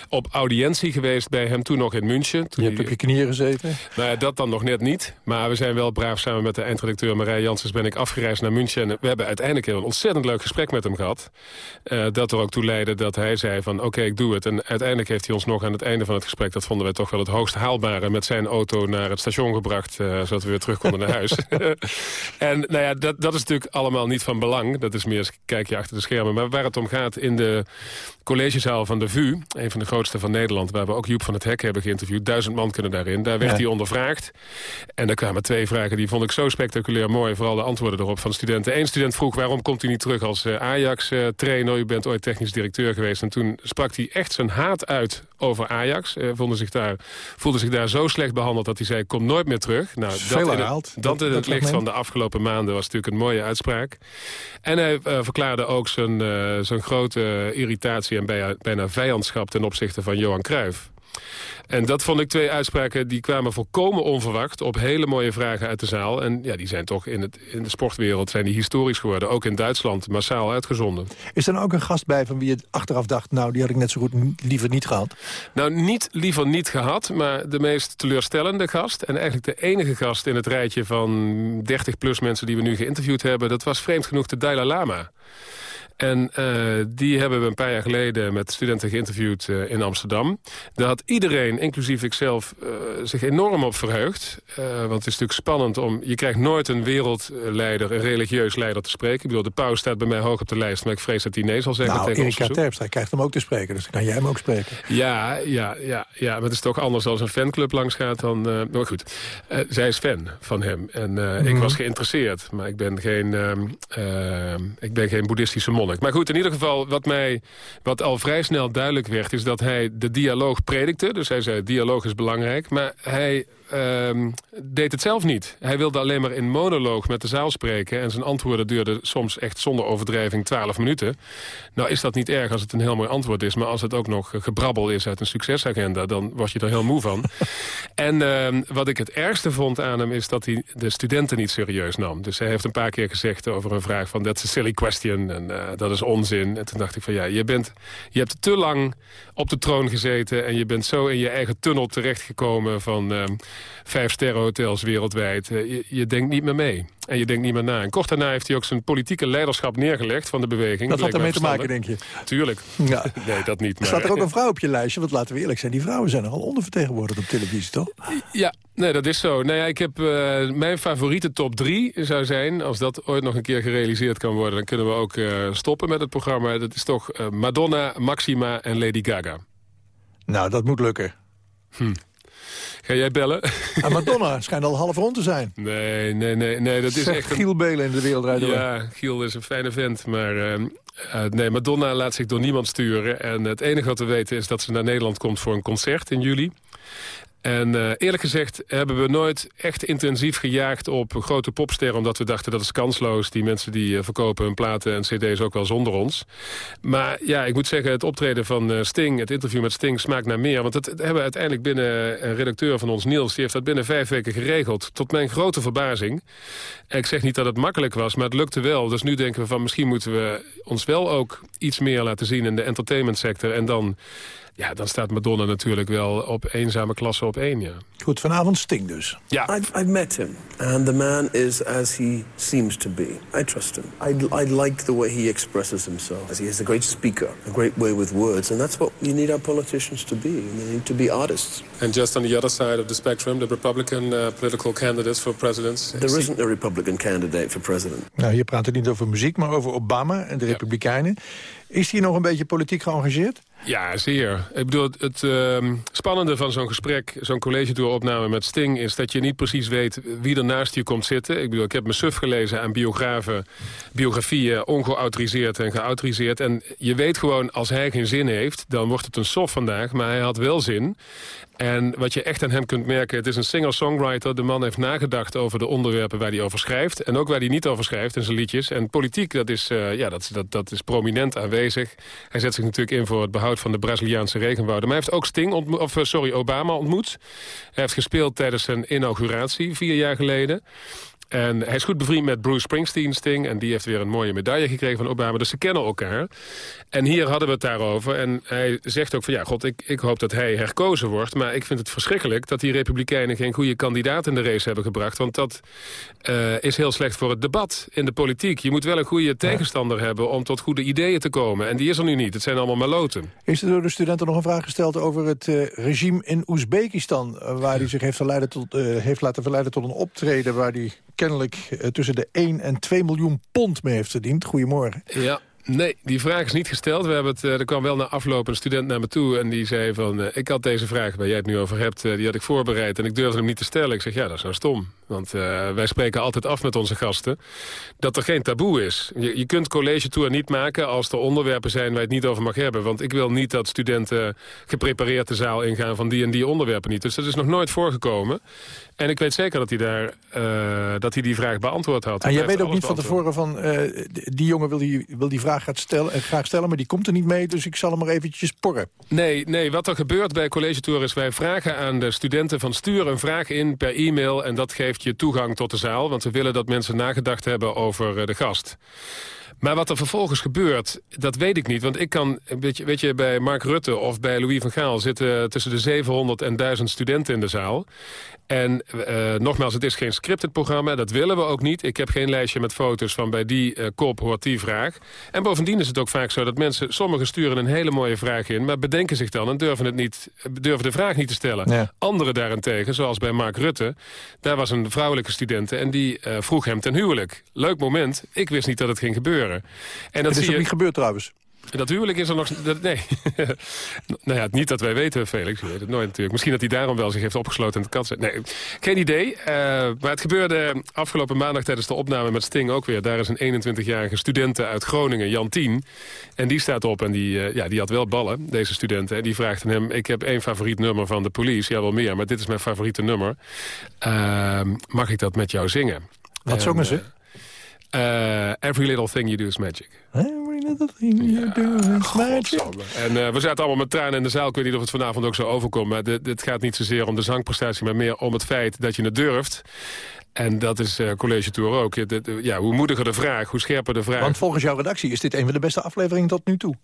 op audiëntie geweest bij hem toen nog in München. Toen je hebt op je knieën gezeten? Nou ja, dat dan nog net niet. Maar we zijn wel braaf samen met de eindredacteur Marij Janssens... ben ik afgereisd naar München. En we hebben uiteindelijk een ontzettend leuk gesprek met hem gehad. Dat er ook toe leidde dat hij zei van... oké, okay, ik doe het. En uiteindelijk heeft hij ons nog aan het einde van het gesprek... dat vonden wij toch wel het hoogst haalbare... met zijn auto naar het station gebracht... Uh, zodat we weer terug konden naar [LAUGHS] huis. [LAUGHS] en nou ja, dat, dat is natuurlijk allemaal niet van belang. Dat is meer kijk je achter de schermen. Maar waar het om gaat in de collegezaal van de VU... een van de grootste van Nederland... waar we ook Joep van het Hek hebben geïnterviewd. Duizend man kunnen daarin. Daar werd ja. hij ondervraagd. En daar kwamen twee vragen, die vond ik zo spectaculair mooi. Vooral de antwoorden erop van studenten. Eén student vroeg, waarom komt u niet terug als uh, Ajax-trainer? U bent ooit technisch directeur geweest. En toen sprak hij echt zijn haat uit over Ajax. Uh, voelde, zich daar, voelde zich daar zo slecht behandeld dat hij zei, kom nooit meer terug. Nou, dat in, het, dat in het licht van de afgelopen maanden was natuurlijk een mooie uitspraak. En hij uh, verklaarde ook zijn, uh, zijn grote irritatie en bijna, bijna vijandschap ten opzichte van Johan Cruijff. En dat vond ik twee uitspraken die kwamen volkomen onverwacht... op hele mooie vragen uit de zaal. En ja, die zijn toch in, het, in de sportwereld zijn die historisch geworden. Ook in Duitsland massaal uitgezonden. Is er dan ook een gast bij van wie je achteraf dacht... nou, die had ik net zo goed liever niet gehad? Nou, niet liever niet gehad, maar de meest teleurstellende gast... en eigenlijk de enige gast in het rijtje van 30 plus mensen die we nu geïnterviewd hebben... dat was vreemd genoeg de Dalai Lama. En uh, die hebben we een paar jaar geleden met studenten geïnterviewd uh, in Amsterdam. Daar had iedereen, inclusief ikzelf, uh, zich enorm op verheugd. want het is natuurlijk spannend om... Je krijgt nooit een wereldleider, een religieus leider te spreken. Ik bedoel, de paus staat bij mij hoog op de lijst... maar ik vrees dat hij nee zal zeggen nou, tegen Erika Terpstra krijgt hem ook te spreken, dus dan kan jij hem ook spreken. Ja, ja, ja, ja maar het is toch anders als een fanclub langs gaat dan... maar goed, zij is fan van hem. En mm -hmm. ik was geïnteresseerd, maar ik ben geen, ik ben geen boeddhistische monnik. Maar goed, in ieder geval, wat, mij, wat al vrij snel duidelijk werd... is dat hij de dialoog predikte. Dus hij zei, dialoog is belangrijk. Maar hij uh, deed het zelf niet. Hij wilde alleen maar in monoloog met de zaal spreken... en zijn antwoorden duurden soms echt zonder overdrijving 12 minuten. Nou is dat niet erg als het een heel mooi antwoord is... maar als het ook nog gebrabbel is uit een succesagenda... dan word je er heel moe van. [LAUGHS] en uh, wat ik het ergste vond aan hem... is dat hij de studenten niet serieus nam. Dus hij heeft een paar keer gezegd over een vraag van... that's a silly question en uh, dat is onzin. En toen dacht ik van ja, je, bent, je hebt te lang op de troon gezeten... en je bent zo in je eigen tunnel terechtgekomen van... Uh, vijf sterrenhotels wereldwijd. Uh, je, je, denkt niet meer mee. En je denkt niet meer na. En kort daarna heeft hij ook zijn politieke leiderschap neergelegd van de beweging. Dat had ermee te maken, denk je? Tuurlijk. Ja. [LAUGHS] nee, dat niet. Maar... Staat er ook een vrouw op je lijstje? Want laten we eerlijk zijn, die vrouwen zijn nogal ondervertegenwoordigd op televisie, toch? Ja, nee, dat is zo. Nou ja, ik heb, uh, mijn favoriete top drie zou zijn... als dat ooit nog een keer gerealiseerd kan worden... dan kunnen we ook uh, stoppen met het programma. Dat is toch uh, Madonna, Maxima en Lady Gaga. Nou, dat moet lukken. Hm. Ga jij bellen? En Madonna schijnt al half rond te zijn. Nee, nee, nee. nee dat is Zegt echt een... Giel Belen in de wereld Ja, Giel is een fijne vent. Maar uh, uh, nee, Madonna laat zich door niemand sturen. En het enige wat we weten is dat ze naar Nederland komt voor een concert in juli. En uh, eerlijk gezegd hebben we nooit echt intensief gejaagd op grote popsterren... omdat we dachten dat is kansloos. Die mensen die uh, verkopen hun platen en cd's ook wel zonder ons. Maar ja, ik moet zeggen, het optreden van uh, Sting... het interview met Sting smaakt naar meer. Want dat hebben we uiteindelijk binnen een redacteur van ons, Niels... die heeft dat binnen vijf weken geregeld. Tot mijn grote verbazing. En ik zeg niet dat het makkelijk was, maar het lukte wel. Dus nu denken we van misschien moeten we ons wel ook iets meer laten zien... in de entertainmentsector en dan ja, dan staat Madonna natuurlijk wel op eenzame klasse op één, ja. Goed, vanavond Sting dus. Ja. I've, I've met him, and the man is as he seems to be. I trust him. I, I like the way he expresses himself. As he is a great speaker, a great way with words, and that's what you need our politicians to be. They need to be artists. And just on the other side of the spectrum, the Republican uh, political candidates for president. There isn't a Republican candidate for president. Nou, hier praat het niet over muziek, maar over Obama en de Republikeinen. Is hij nog een beetje politiek geëngageerd? Ja, zeer. Ik bedoel, het, uh, spannende van zo'n gesprek, zo'n college-tour-opname met Sting... is dat je niet precies weet wie er naast je komt zitten. Ik bedoel, ik heb me suf gelezen aan biografen, biografieën... ongeautoriseerd en geautoriseerd. En je weet gewoon, als hij geen zin heeft, dan wordt het een sof vandaag. Maar hij had wel zin. En wat je echt aan hem kunt merken, het is een singer-songwriter. De man heeft nagedacht over de onderwerpen waar hij over schrijft. En ook waar hij niet over schrijft in zijn liedjes. En politiek, dat is, uh, ja, dat, dat, dat is prominent aanwezig. Hij zet zich natuurlijk in voor het behoud van de Braziliaanse regenwouden. Maar hij heeft ook Sting of, sorry, Obama ontmoet. Hij heeft gespeeld tijdens zijn inauguratie, vier jaar geleden. En hij is goed bevriend met Bruce Springsteen, Sting. En die heeft weer een mooie medaille gekregen van Obama. Dus ze kennen elkaar. En hier hadden we het daarover. En hij zegt ook van, ja, god, ik, ik hoop dat hij herkozen wordt. Maar ik vind het verschrikkelijk dat die Republikeinen geen goede kandidaat in de race hebben gebracht. Want dat uh, is heel slecht voor het debat in de politiek. Je moet wel een goede tegenstander hebben om tot goede ideeën te komen. En die is er nu niet. Het zijn allemaal maloten. Is er door de studenten nog een vraag gesteld over het uh, regime in Oezbekistan... Uh, waar hij zich heeft, verleiden tot, heeft laten verleiden tot een optreden... waar hij kennelijk tussen de 1 en 2 miljoen pond mee heeft verdiend. Goedemorgen. Ja. Nee, die vraag is niet gesteld. We hebben het, er kwam wel na afloop een student naar me toe en die zei van... Uh, ik had deze vraag waar jij het nu over hebt, die had ik voorbereid... en ik durfde hem niet te stellen. Ik zeg, ja, dat is nou stom. Want uh, wij spreken altijd af met onze gasten dat er geen taboe is. Je, je kunt college tour niet maken als er onderwerpen zijn waar je het niet over mag hebben. Want ik wil niet dat studenten geprepareerd de zaal ingaan van die en die onderwerpen niet. Dus dat is nog nooit voorgekomen. En ik weet zeker dat hij, daar, uh, dat hij die vraag beantwoord had. En jij weet ook niet van tevoren van... Uh, die jongen wil die, wil die vraag, gaat stellen, graag stellen, maar die komt er niet mee... dus ik zal hem maar eventjes porren. Nee, nee, wat er gebeurt bij College Tour is... wij vragen aan de studenten van stuur een vraag in per e-mail... en dat geeft je toegang tot de zaal. Want we willen dat mensen nagedacht hebben over uh, de gast. Maar wat er vervolgens gebeurt, dat weet ik niet. Want ik kan, weet je, weet je, bij Mark Rutte of bij Louis van Gaal... zitten tussen de 700 en 1000 studenten in de zaal. En uh, nogmaals, het is geen scripted programma. Dat willen we ook niet. Ik heb geen lijstje met foto's van bij die uh, kop hoort die vraag. En bovendien is het ook vaak zo dat mensen... sommigen sturen een hele mooie vraag in... maar bedenken zich dan en durven, het niet, durven de vraag niet te stellen. Ja. Anderen daarentegen, zoals bij Mark Rutte... daar was een vrouwelijke studente en die uh, vroeg hem ten huwelijk. Leuk moment. Ik wist niet dat het ging gebeuren. En dat het is ook je... niet gebeurd trouwens. Dat huwelijk is er nog... Nee. [LAUGHS] nou ja, niet dat wij weten, Felix. Je weet het nooit natuurlijk. Misschien dat hij daarom wel zich heeft opgesloten in de kat. Nee, geen idee. Uh, maar het gebeurde afgelopen maandag tijdens de opname met Sting ook weer. Daar is een 21-jarige studente uit Groningen, Jan Tien. En die staat op en die, uh, ja, die had wel ballen, deze studenten. En die vraagt aan hem, ik heb één favoriet nummer van de police. Ja, wel meer, maar dit is mijn favoriete nummer. Uh, mag ik dat met jou zingen? Wat zongen ze? Uh, every little thing you do is magic. Every little thing you do is magic. En uh, we zaten allemaal met tranen in de zaal. Ik weet niet of het vanavond ook zo overkomt. Maar dit, dit gaat niet zozeer om de zangprestatie... maar meer om het feit dat je het durft. En dat is uh, College Tour ook. Ja, hoe moediger de vraag, hoe scherper de vraag. Want volgens jouw redactie is dit een van de beste afleveringen tot nu toe.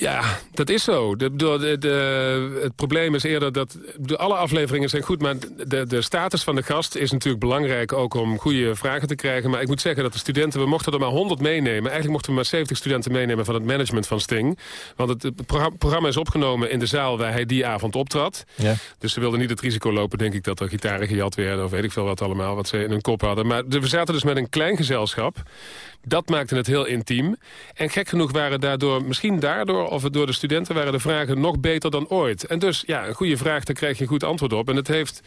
Ja, dat is zo. De, de, de, het probleem is eerder dat... alle afleveringen zijn goed, maar de, de status van de gast is natuurlijk belangrijk... ook om goede vragen te krijgen. Maar ik moet zeggen dat de studenten... we mochten er maar 100 meenemen. Eigenlijk mochten we maar 70 studenten meenemen van het management van Sting. Want het, het programma is opgenomen in de zaal waar hij die avond optrad. Ja. Dus ze wilden niet het risico lopen, denk ik... dat er gitaren gejat werden of weet ik veel wat allemaal... wat ze in hun kop hadden. Maar we zaten dus met een klein gezelschap... Dat maakte het heel intiem. En gek genoeg waren daardoor, misschien daardoor... of door de studenten waren de vragen nog beter dan ooit. En dus, ja, een goede vraag, daar krijg je een goed antwoord op. En het, heeft,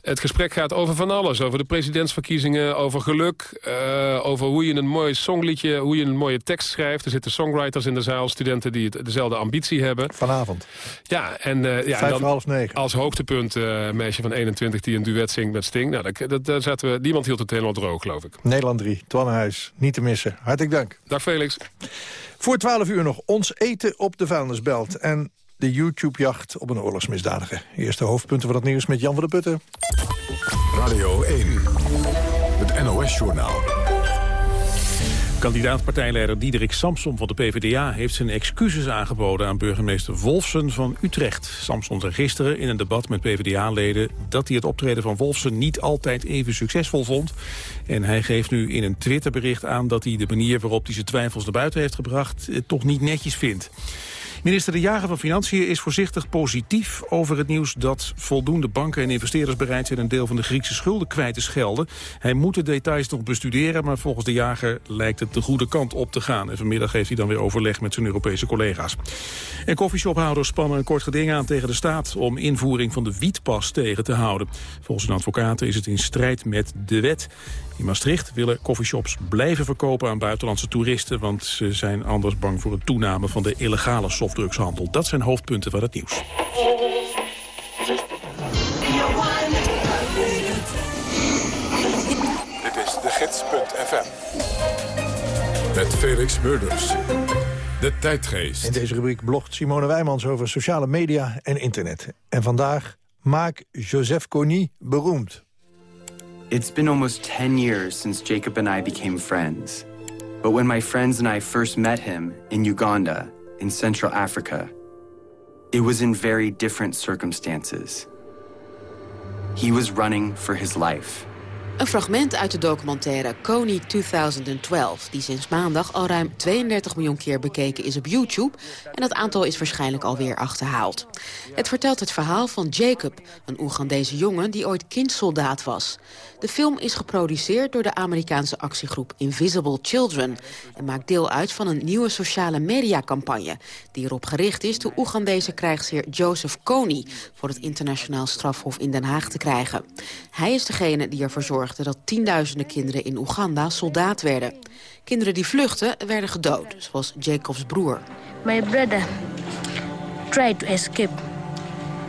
het gesprek gaat over van alles. Over de presidentsverkiezingen, over geluk... Uh, over hoe je een mooi songliedje, hoe je een mooie tekst schrijft. Er zitten songwriters in de zaal, studenten die het, dezelfde ambitie hebben. Vanavond. Ja, en uh, ja, dan half negen. als hoogtepunt uh, een meisje van 21 die een duet zingt met Sting. Nou, daar, daar zaten we, niemand hield het helemaal droog, geloof ik. Nederland 3, Twannehuis, niet te missen. Hartelijk dank. Dag Felix. Voor 12 uur nog ons eten op de vuilnisbelt. En de YouTube-jacht op een oorlogsmisdadiger. Eerste hoofdpunten van het nieuws met Jan van der Putten. Radio 1, het NOS-journaal. Kandidaat-partijleider Diederik Samson van de PvdA heeft zijn excuses aangeboden aan burgemeester Wolfsen van Utrecht. Samson zei gisteren in een debat met PvdA-leden dat hij het optreden van Wolfsen niet altijd even succesvol vond. En hij geeft nu in een Twitterbericht aan dat hij de manier waarop hij zijn twijfels naar buiten heeft gebracht toch niet netjes vindt. Minister De Jager van Financiën is voorzichtig positief over het nieuws dat voldoende banken en investeerders bereid zijn een deel van de Griekse schulden kwijt te schelden. Hij moet de details nog bestuderen, maar volgens De Jager lijkt het de goede kant op te gaan. En vanmiddag heeft hij dan weer overleg met zijn Europese collega's. En koffieshophouders spannen een kort geding aan tegen de staat om invoering van de wietpas tegen te houden. Volgens een advocaten is het in strijd met de wet. In Maastricht willen coffeeshops blijven verkopen aan buitenlandse toeristen... want ze zijn anders bang voor een toename van de illegale Dat zijn hoofdpunten van het nieuws. Dit is de gids.fm. Met Felix Murders. De tijdgeest. In deze rubriek blogt Simone Wijmans over sociale media en internet. En vandaag maak Joseph Kony beroemd. It's been almost 10 years since Jacob and I became friends. But when my friends and I first met him in Uganda, in Central Africa, it was in very different circumstances. He was running for his life. Een fragment uit de documentaire Coney 2012... die sinds maandag al ruim 32 miljoen keer bekeken is op YouTube... en dat aantal is waarschijnlijk alweer achterhaald. Het vertelt het verhaal van Jacob, een Oegandese jongen... die ooit kindsoldaat was. De film is geproduceerd door de Amerikaanse actiegroep Invisible Children... en maakt deel uit van een nieuwe sociale mediacampagne... die erop gericht is de Oegandese krijgsheer Joseph Kony... voor het internationaal strafhof in Den Haag te krijgen. Hij is degene die ervoor zorgde dat tienduizenden kinderen in Oeganda soldaat werden. Kinderen die vluchten werden gedood, zoals Jacobs broer. My brother tried to escape.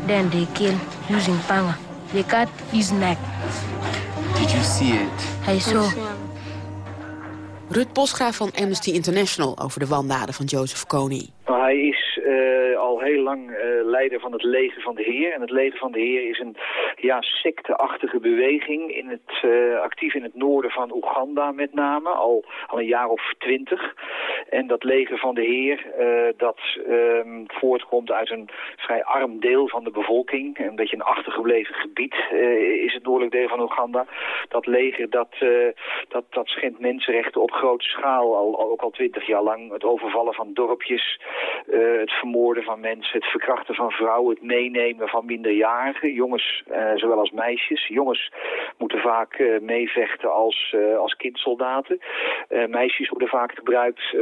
Then they killed using panga. They cut his neck. Did you see it? I saw. Rut Bosgraaf van Amnesty International over de wandaden van Joseph Kony. Nou, hij is uh, al heel lang uh, leider van het leger van de Heer. En het leger van de Heer is een ja, secteachtige beweging, in het, uh, actief in het noorden van Oeganda met name, al, al een jaar of twintig. En dat leger van de Heer, dat ehm, voortkomt uit een vrij arm deel van de bevolking. Een beetje een achtergebleven gebied is het noordelijk deel van Oeganda. Dat leger, dat, dat, dat schendt mensenrechten op grote schaal, al, ook al twintig jaar lang. Het overvallen van dorpjes, het vermoorden van mensen, het verkrachten van vrouwen, het meenemen van minderjarigen, jongens uh, zowel als meisjes. Jongens moeten vaak uh, meevechten als, als kindsoldaten. meisjes worden vaak gebruikt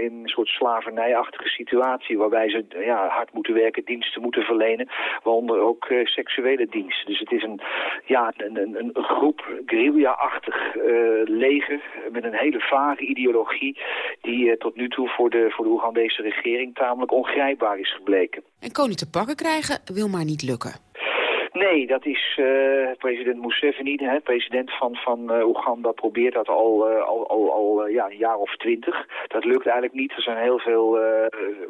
in een soort slavernijachtige situatie waarbij ze ja, hard moeten werken, diensten moeten verlenen, waaronder ook seksuele diensten. Dus het is een, ja, een, een, een groep guerrilla-achtig leger met een hele vage ideologie die tot nu toe voor de, voor de Oegandese regering tamelijk is gebleken. En koning te pakken krijgen wil maar niet lukken. Nee, dat is uh, president Museveni, de president van, van uh, Oeganda, probeert dat al, al, al, al ja, een jaar of twintig. Dat lukt eigenlijk niet. Er zijn heel veel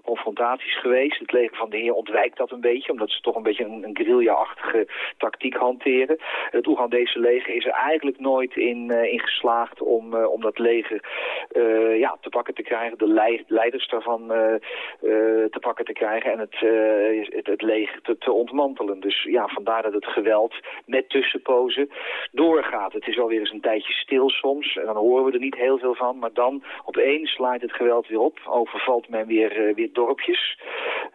confrontaties geweest. Het leger van de heer ontwijkt dat een beetje, omdat ze toch een beetje een, een guerrilla-achtige tactiek hanteren. Het Oegandese leger is er eigenlijk nooit in, in geslaagd om, om dat leger ja, te pakken te krijgen, de leiders daarvan te pakken te krijgen en het, het, het leger te, te ontmantelen. Dus ja, vandaar dat het geweld met tussenpozen doorgaat. Het is alweer eens een tijdje stil soms en dan horen we er niet heel veel van. Maar dan opeens slaat het geweld weer op. Overvalt men weer, uh, weer dorpjes.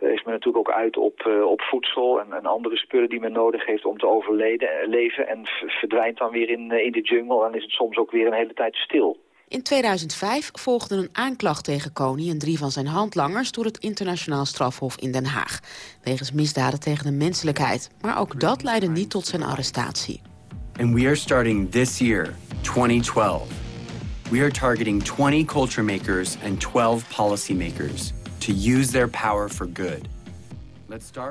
Uh, is men natuurlijk ook uit op, uh, op voedsel en, en, andere spullen die men nodig heeft om te overleven. En verdwijnt dan weer in, in de jungle en is het soms ook weer een hele tijd stil. In 2005 volgde een aanklacht tegen Kony en drie van zijn handlangers... door het internationaal strafhof in Den Haag. Wegens misdaden tegen de menselijkheid. Maar ook dat leidde niet tot zijn arrestatie. And we are starting this year, 2012. We are targeting 20 culture makers and 12 policymakers... to use their power for good.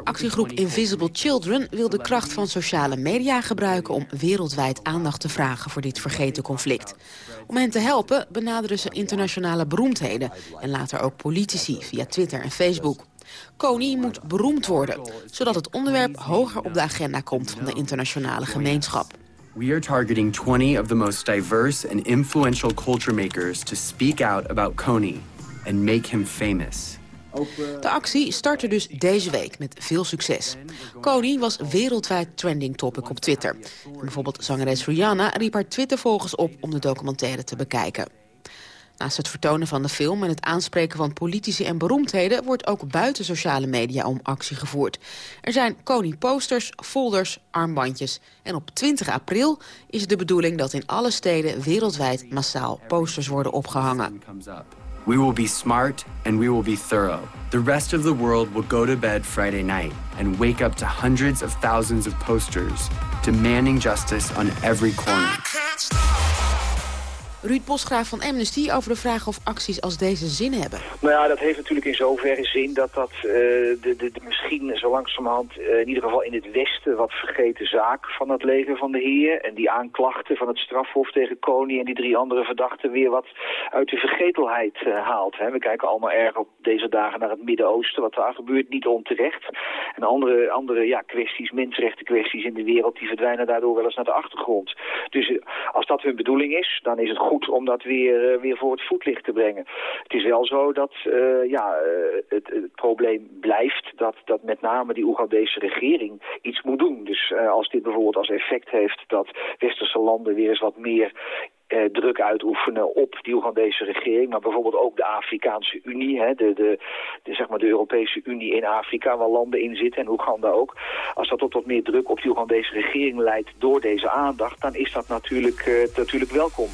Actiegroep Invisible Children wil de kracht van sociale media gebruiken... om wereldwijd aandacht te vragen voor dit vergeten conflict. Om hen te helpen benaderen ze internationale beroemdheden... en later ook politici via Twitter en Facebook. Kony moet beroemd worden, zodat het onderwerp hoger op de agenda komt van de internationale gemeenschap. We are targeting 20 of the most diverse and influential culture makers to speak out about Kony and make him famous. De actie startte dus deze week met veel succes. Kony was wereldwijd trending topic op Twitter. En bijvoorbeeld zangeres Rihanna riep haar Twitter-volgers op om de documentaire te bekijken. Naast het vertonen van de film en het aanspreken van politici en beroemdheden... wordt ook buiten sociale media om actie gevoerd. Er zijn Kony-posters, folders, armbandjes. En op 20 april is het de bedoeling dat in alle steden wereldwijd massaal posters worden opgehangen. We will be smart and we will be thorough. The rest of the world will go to bed Friday night and wake up to hundreds of thousands of posters demanding justice on every corner. Ruud Bosgraaf van Amnesty over de vraag of acties als deze zin hebben. Nou ja, dat heeft natuurlijk in zoverre zin dat dat uh, de, de, misschien zo langzamerhand uh, in ieder geval in het Westen wat vergeten zaak van het leger van de heer. En die aanklachten van het strafhof tegen Koning en die drie andere verdachten weer wat uit de vergetelheid uh, haalt. Hè. We kijken allemaal erg op deze dagen naar het Midden-Oosten, wat daar gebeurt, niet onterecht. En andere, andere ja, kwesties, mensenrechten kwesties in de wereld, die verdwijnen daardoor wel eens naar de achtergrond. Dus als dat hun bedoeling is, dan is het goed goed om dat weer, weer voor het voetlicht te brengen. Het is wel zo dat ja, het, het, probleem blijft dat, dat met name die Oegandese regering iets moet doen. Dus als dit bijvoorbeeld als effect heeft dat westerse landen weer eens wat meer eh, druk uitoefenen op die Oegandese regering. Maar bijvoorbeeld ook de Afrikaanse Unie, hè, de, de, zeg maar de Europese Unie in Afrika, waar landen in zitten en Oeganda ook. Als dat tot wat meer druk op die Oegandese regering leidt door deze aandacht, dan is dat natuurlijk, natuurlijk welkom.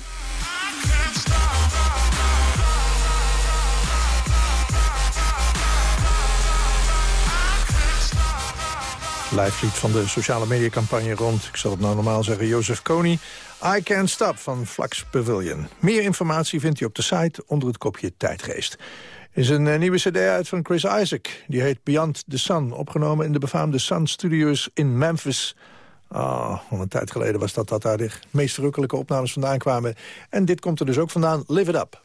Live lied van de sociale mediacampagne rond, ik zal het nou normaal zeggen, Jozef Kony. I Can't Stop van Flax Pavilion. Meer informatie vindt u op de site onder het kopje Tijdgeest. Er is een uh, nieuwe cd uit van Chris Isaac. Die heet Beyond the Sun, opgenomen in de befaamde Sun Studios in Memphis. Ah, al een tijd geleden was dat dat daar de meest verrukkelijke opnames vandaan kwamen. En dit komt er dus ook vandaan, Live It Up.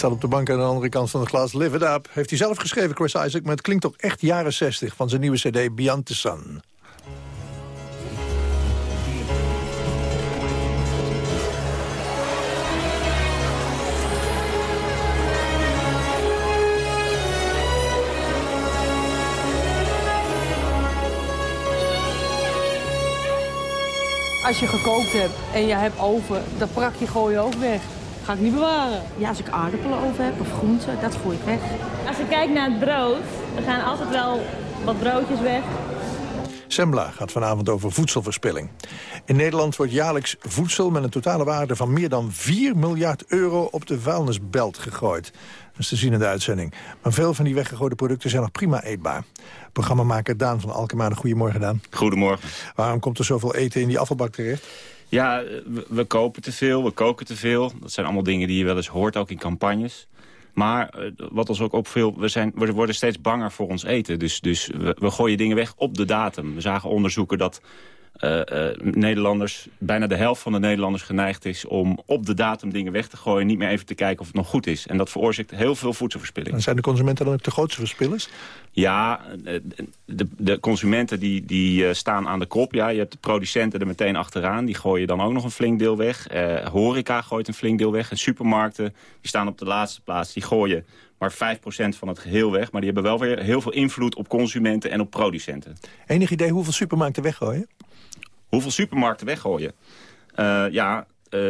Staat op de bank aan de andere kant van het glas. Live it up. Heeft hij zelf geschreven, Chris Isaac. Maar het klinkt toch echt jaren 60 van zijn nieuwe cd Beyond the Sun. Als je gekookt hebt en je hebt over, dat prakje gooi je ook weg. Ga ik niet bewaren. Ja, als ik aardappelen over heb of groenten, dat gooi ik weg. Als ik kijk naar het brood, er gaan altijd wel wat broodjes weg. Sembla gaat vanavond over voedselverspilling. In Nederland wordt jaarlijks voedsel met een totale waarde van meer dan 4 miljard euro op de vuilnisbelt gegooid. Dat is te zien in de uitzending. Maar veel van die weggegooide producten zijn nog prima eetbaar. Programmamaker Daan van Alkemaar, goedemorgen Daan. Goedemorgen. Waarom komt er zoveel eten in die afvalbak terecht? Ja, we, kopen te veel, we koken te veel. Dat zijn allemaal dingen die je wel eens hoort, ook in campagnes. Maar eh, wat ons ook opviel, we, zijn, we worden steeds banger voor ons eten. Dus, dus we gooien dingen weg op de datum. We zagen onderzoeken dat uh, uh, Nederlanders, bijna de helft van de Nederlanders geneigd is... om op de datum dingen weg te gooien... niet meer even te kijken of het nog goed is. En dat veroorzaakt heel veel voedselverspilling. En zijn de consumenten dan ook de grootste verspillers? Ja, de, de consumenten die, die staan aan de kop. Ja, je hebt de producenten er meteen achteraan. Die gooien dan ook nog een flink deel weg. Uh, horeca gooit een flink deel weg. En supermarkten die staan op de laatste plaats. Die gooien maar 5% van het geheel weg. Maar die hebben wel weer heel veel invloed op consumenten en op producenten. Enig idee hoeveel supermarkten weggooien? Hoeveel supermarkten weggooien? Uh, ja, uh,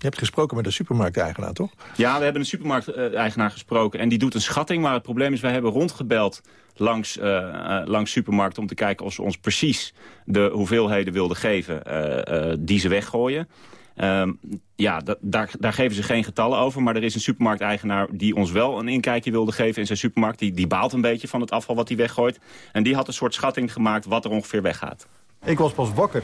je hebt gesproken met een supermarkteigenaar, toch? Ja, we hebben een supermarkteigenaar gesproken. En die doet een schatting. Maar het probleem is, wij hebben rondgebeld langs, uh, langs supermarkten... om te kijken of ze ons precies de hoeveelheden wilden geven uh, die ze weggooien. Um, ja, daar, daar geven ze geen getallen over. Maar er is een supermarkteigenaar die ons wel een inkijkje wilde geven in zijn supermarkt. Die, die baalt een beetje van het afval wat hij weggooit. En die had een soort schatting gemaakt wat er ongeveer weggaat. Ik was pas wakker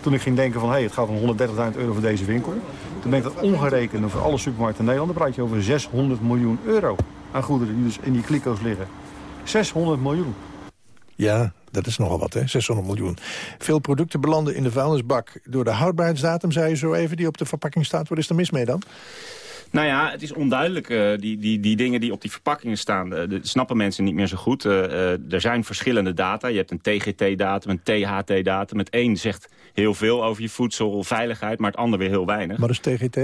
toen ik ging denken van, hé, hey, het gaat om 130.000 euro voor deze winkel. Toen ben ik dat omgerekend voor alle supermarkten in Nederland. Dan praat je over 600 miljoen euro aan goederen die dus in die kliko's liggen. 600 miljoen. Ja, dat is nogal wat, hè? 600 miljoen. Veel producten belanden in de vuilnisbak door de houdbaarheidsdatum, zei je zo even, die op de verpakking staat. Wat is er mis mee dan? Nou ja, het is onduidelijk. Uh, die, die, die dingen die op die verpakkingen staan, uh, dat snappen mensen niet meer zo goed. Uh, er zijn verschillende data. Je hebt een TGT-datum, een THT-datum. Het een zegt heel veel over je voedselveiligheid, maar het ander weer heel weinig. Wat is TGT?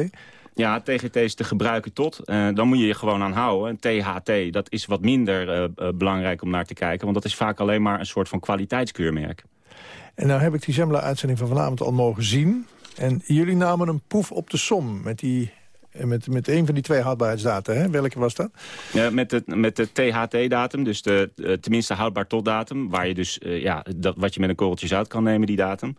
Ja, TGT is te gebruiken tot. Uh, dan moet je je gewoon aan houden. THT, dat is wat minder uh, uh, belangrijk om naar te kijken. Want dat is vaak alleen maar een soort van kwaliteitskeurmerk. En nou heb ik die Zembla-uitzending van vanavond al mogen zien. En jullie namen een proef op de som met die met, met een van die twee houdbaarheidsdata. Hè? Welke was dat? Ja, met, de, met de THT-datum, dus de tenminste houdbaar tot datum... waar je dus ja, dat, wat je met een korreltje zout kan nemen, die datum.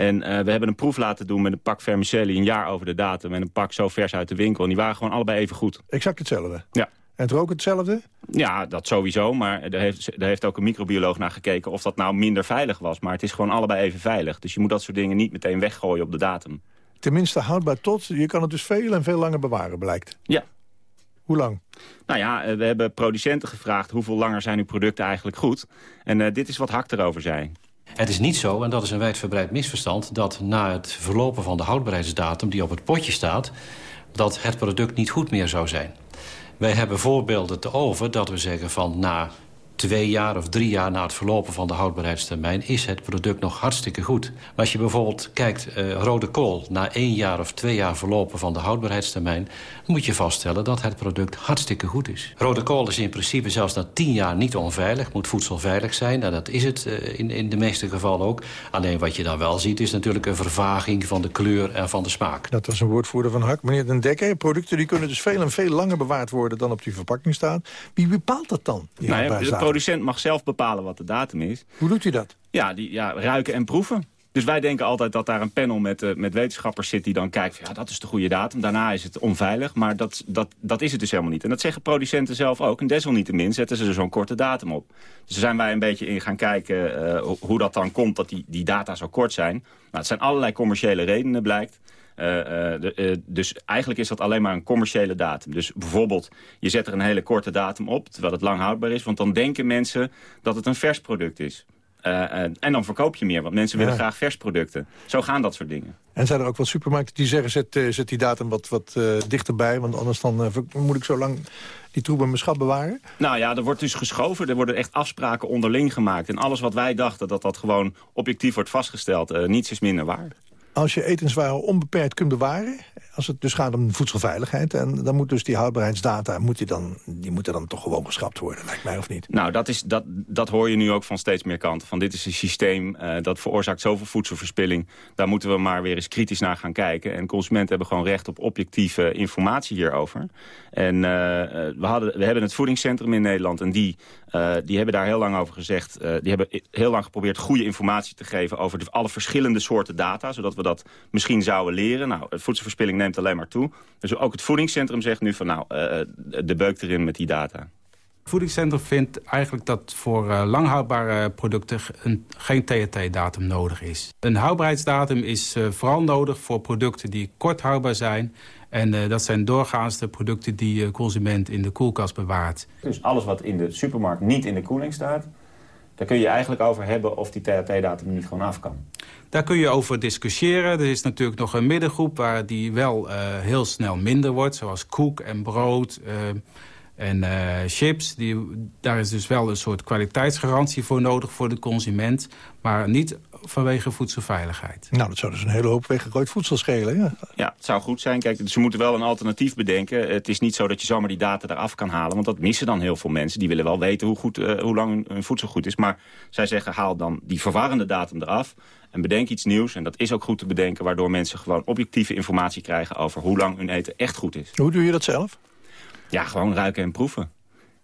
En uh, we hebben een proef laten doen met een pak vermicelli... een jaar over de datum en een pak zo vers uit de winkel. En die waren gewoon allebei even goed. Exact hetzelfde? Ja. En het rook hetzelfde? Ja, dat sowieso. Maar er heeft, er heeft ook een microbioloog naar gekeken... of dat nou minder veilig was. Maar het is gewoon allebei even veilig. Dus je moet dat soort dingen niet meteen weggooien op de datum. Tenminste houdbaar tot. Je kan het dus veel en veel langer bewaren, blijkt. Ja. Hoe lang? Nou ja, eh, we hebben producenten gevraagd... hoeveel langer zijn uw producten eigenlijk goed? En uh, dit is wat Hak erover zei. Het is niet zo, en dat is een wijdverbreid misverstand... dat na het verlopen van de houdbaarheidsdatum die op het potje staat... dat het product niet goed meer zou zijn. Wij hebben voorbeelden te over dat we zeggen van... na twee jaar of drie jaar na het verlopen van de houdbaarheidstermijn... is het product nog hartstikke goed. Maar als je bijvoorbeeld kijkt, uh, rode kool... na één jaar of twee jaar verlopen van de houdbaarheidstermijn... moet je vaststellen dat het product hartstikke goed is. Rode kool is in principe zelfs na tien jaar niet onveilig. Moet voedselveilig zijn. Nou, dat is het uh, in, in de meeste gevallen ook. Alleen wat je dan wel ziet is natuurlijk een vervaging... van de kleur en van de smaak. Dat was een woordvoerder van Hak. Meneer Den Dekker, producten die kunnen dus veel en veel langer bewaard worden... dan op die verpakking staat. Wie bepaalt dat dan? Die nou ja, producent mag zelf bepalen wat de datum is. Hoe doet u dat? Ja, die, ja ruiken en proeven. Dus wij denken altijd dat daar een panel met, uh, met wetenschappers zit... die dan kijkt, van, ja, dat is de goede datum. Daarna is het onveilig, maar dat, dat, dat is het dus helemaal niet. En dat zeggen producenten zelf ook. En desalniettemin zetten ze er zo'n korte datum op. Dus daar zijn wij een beetje in gaan kijken uh, hoe dat dan komt... dat die, die data zo kort zijn. Nou, het zijn allerlei commerciële redenen, blijkt. Uh, de, uh, dus eigenlijk is dat alleen maar een commerciële datum. Dus bijvoorbeeld, je zet er een hele korte datum op... terwijl het lang houdbaar is, want dan denken mensen dat het een vers product is. Uh, en dan verkoop je meer, want mensen willen graag vers producten. Zo gaan dat soort dingen. En zijn er ook wat supermarkten die zeggen... zet, zet die datum wat, wat dichterbij, want anders dan, moet ik zo lang die troep in mijn schat bewaren? Nou ja, er wordt dus geschoven. Er worden echt afspraken onderling gemaakt. En alles wat wij dachten, dat dat gewoon objectief wordt vastgesteld... niets is minder waar als je etenswaren onbeperkt kunt bewaren... als het dus gaat om voedselveiligheid... En dan moet dus die houdbaarheidsdata moet die dan, die moeten dan toch gewoon geschrapt worden, lijkt mij, of niet? Nou, dat, is, dat, dat hoor je nu ook van steeds meer kanten. Van dit is een systeem uh, dat veroorzaakt zoveel voedselverspilling. Daar moeten we maar weer eens kritisch naar gaan kijken. En consumenten hebben gewoon recht op objectieve informatie hierover. En uh, we, hadden, we hebben het voedingscentrum in Nederland... en die, die hebben daar heel lang over gezegd... die hebben heel lang geprobeerd goede informatie te geven... over de, alle verschillende soorten data... zodat we dat misschien zouden leren. Nou, voedselverspilling neemt alleen maar toe. Dus ook het voedingscentrum zegt nu van nou, uh, de beuk erin met die data. Het voedingscentrum vindt eigenlijk dat voor uh, lang houdbare producten een, geen THT-datum nodig is. Een houdbaarheidsdatum is uh, vooral nodig voor producten die kort houdbaar zijn... En uh, dat zijn doorgaans de producten die de consument in de koelkast bewaart. Dus alles wat in de supermarkt niet in de koeling staat... Daar kun je eigenlijk over hebben of die THT-datum niet gewoon af kan. Daar kun je over discussiëren. Er is natuurlijk nog een middengroep waar die wel uh, heel snel minder wordt. Zoals koek en brood, uh, En uh, chips, die, daar is dus wel een soort kwaliteitsgarantie voor nodig voor de consument. Maar niet vanwege voedselveiligheid. Nou, dat zou dus een hele hoop weggegooid voedsel schelen. Ja, ja het zou goed zijn. Kijk, ze moeten wel een alternatief bedenken. Het is niet zo dat je zomaar die data eraf kan halen. Want dat missen dan heel veel mensen. Die willen wel weten hoe, goed, uh, hoe lang hun voedsel goed is. Maar zij zeggen, haal dan die verwarrende datum eraf. En bedenk iets nieuws, en dat is ook goed te bedenken... waardoor mensen gewoon objectieve informatie krijgen... over hoe lang hun eten echt goed is. Hoe doe je dat zelf? Ja, gewoon ruiken en proeven.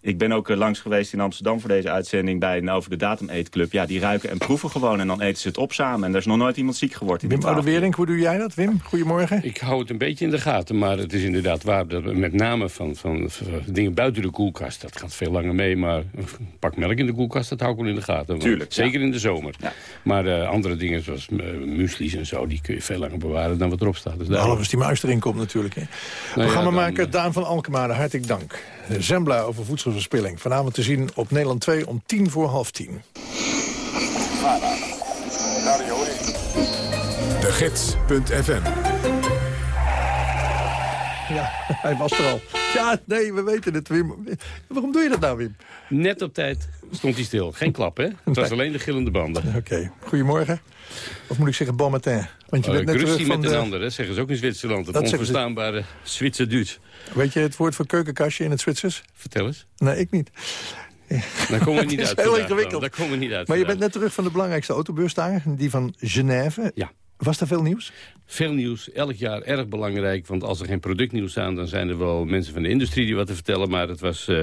Ik ben ook eh, langs geweest in Amsterdam voor deze uitzending... bij een Over de Datum Eetclub. Ja, die ruiken en proeven gewoon en dan eten ze het op samen. En er is nog nooit iemand ziek geworden. Wim Oudewerink, hoe doe jij dat? Wim, goedemorgen. Ik hou het een beetje in de gaten, maar het is inderdaad waar... dat met name van, van, dingen buiten de koelkast, dat gaat veel langer mee... maar een pak melk in de koelkast, dat hou ik wel in de gaten. Tuurlijk. Zeker in de zomer. Ja. Maar uh, andere dingen zoals uh, muesli's en zo... die kun je veel langer bewaren dan wat erop staat. Dus Behalve als die muis erin komt natuurlijk. Hè. Nou, Programmamaker ja, Daan van Alkemaar, hartelijk dank. Zembla over voedselverspilling. Vanavond te zien op Nederland 2 om tien voor half tien. De Gids.fm Ja, [LAUGHS] hij was er al. Ja, nee, we weten het, Wim. Waarom doe je dat nou, Wim? Net op tijd stond hij stil. Geen klap, hè? Het was alleen de gillende banden. Oké. Goedemorgen. Of moet ik zeggen bon matin? Want je uh, bent net terug van met de... een ander, hè? zeggen ze ook in Zwitserland. Het dat onverstaanbare Zwitser Duits. Weet je het woord voor keukenkastje in het Zwitsers? Vertel eens. Nee, ik niet. Daar komen we [LAUGHS] niet uit. heel ingewikkeld. Daar komen we niet uit. Maar je bent net terug van de belangrijkste autobeurs daar, die van Genève. Ja. Was er veel nieuws? Veel nieuws, elk jaar erg belangrijk. Want als er geen productnieuws aan, dan zijn er wel mensen van de industrie die wat te vertellen. Maar het was... Uh,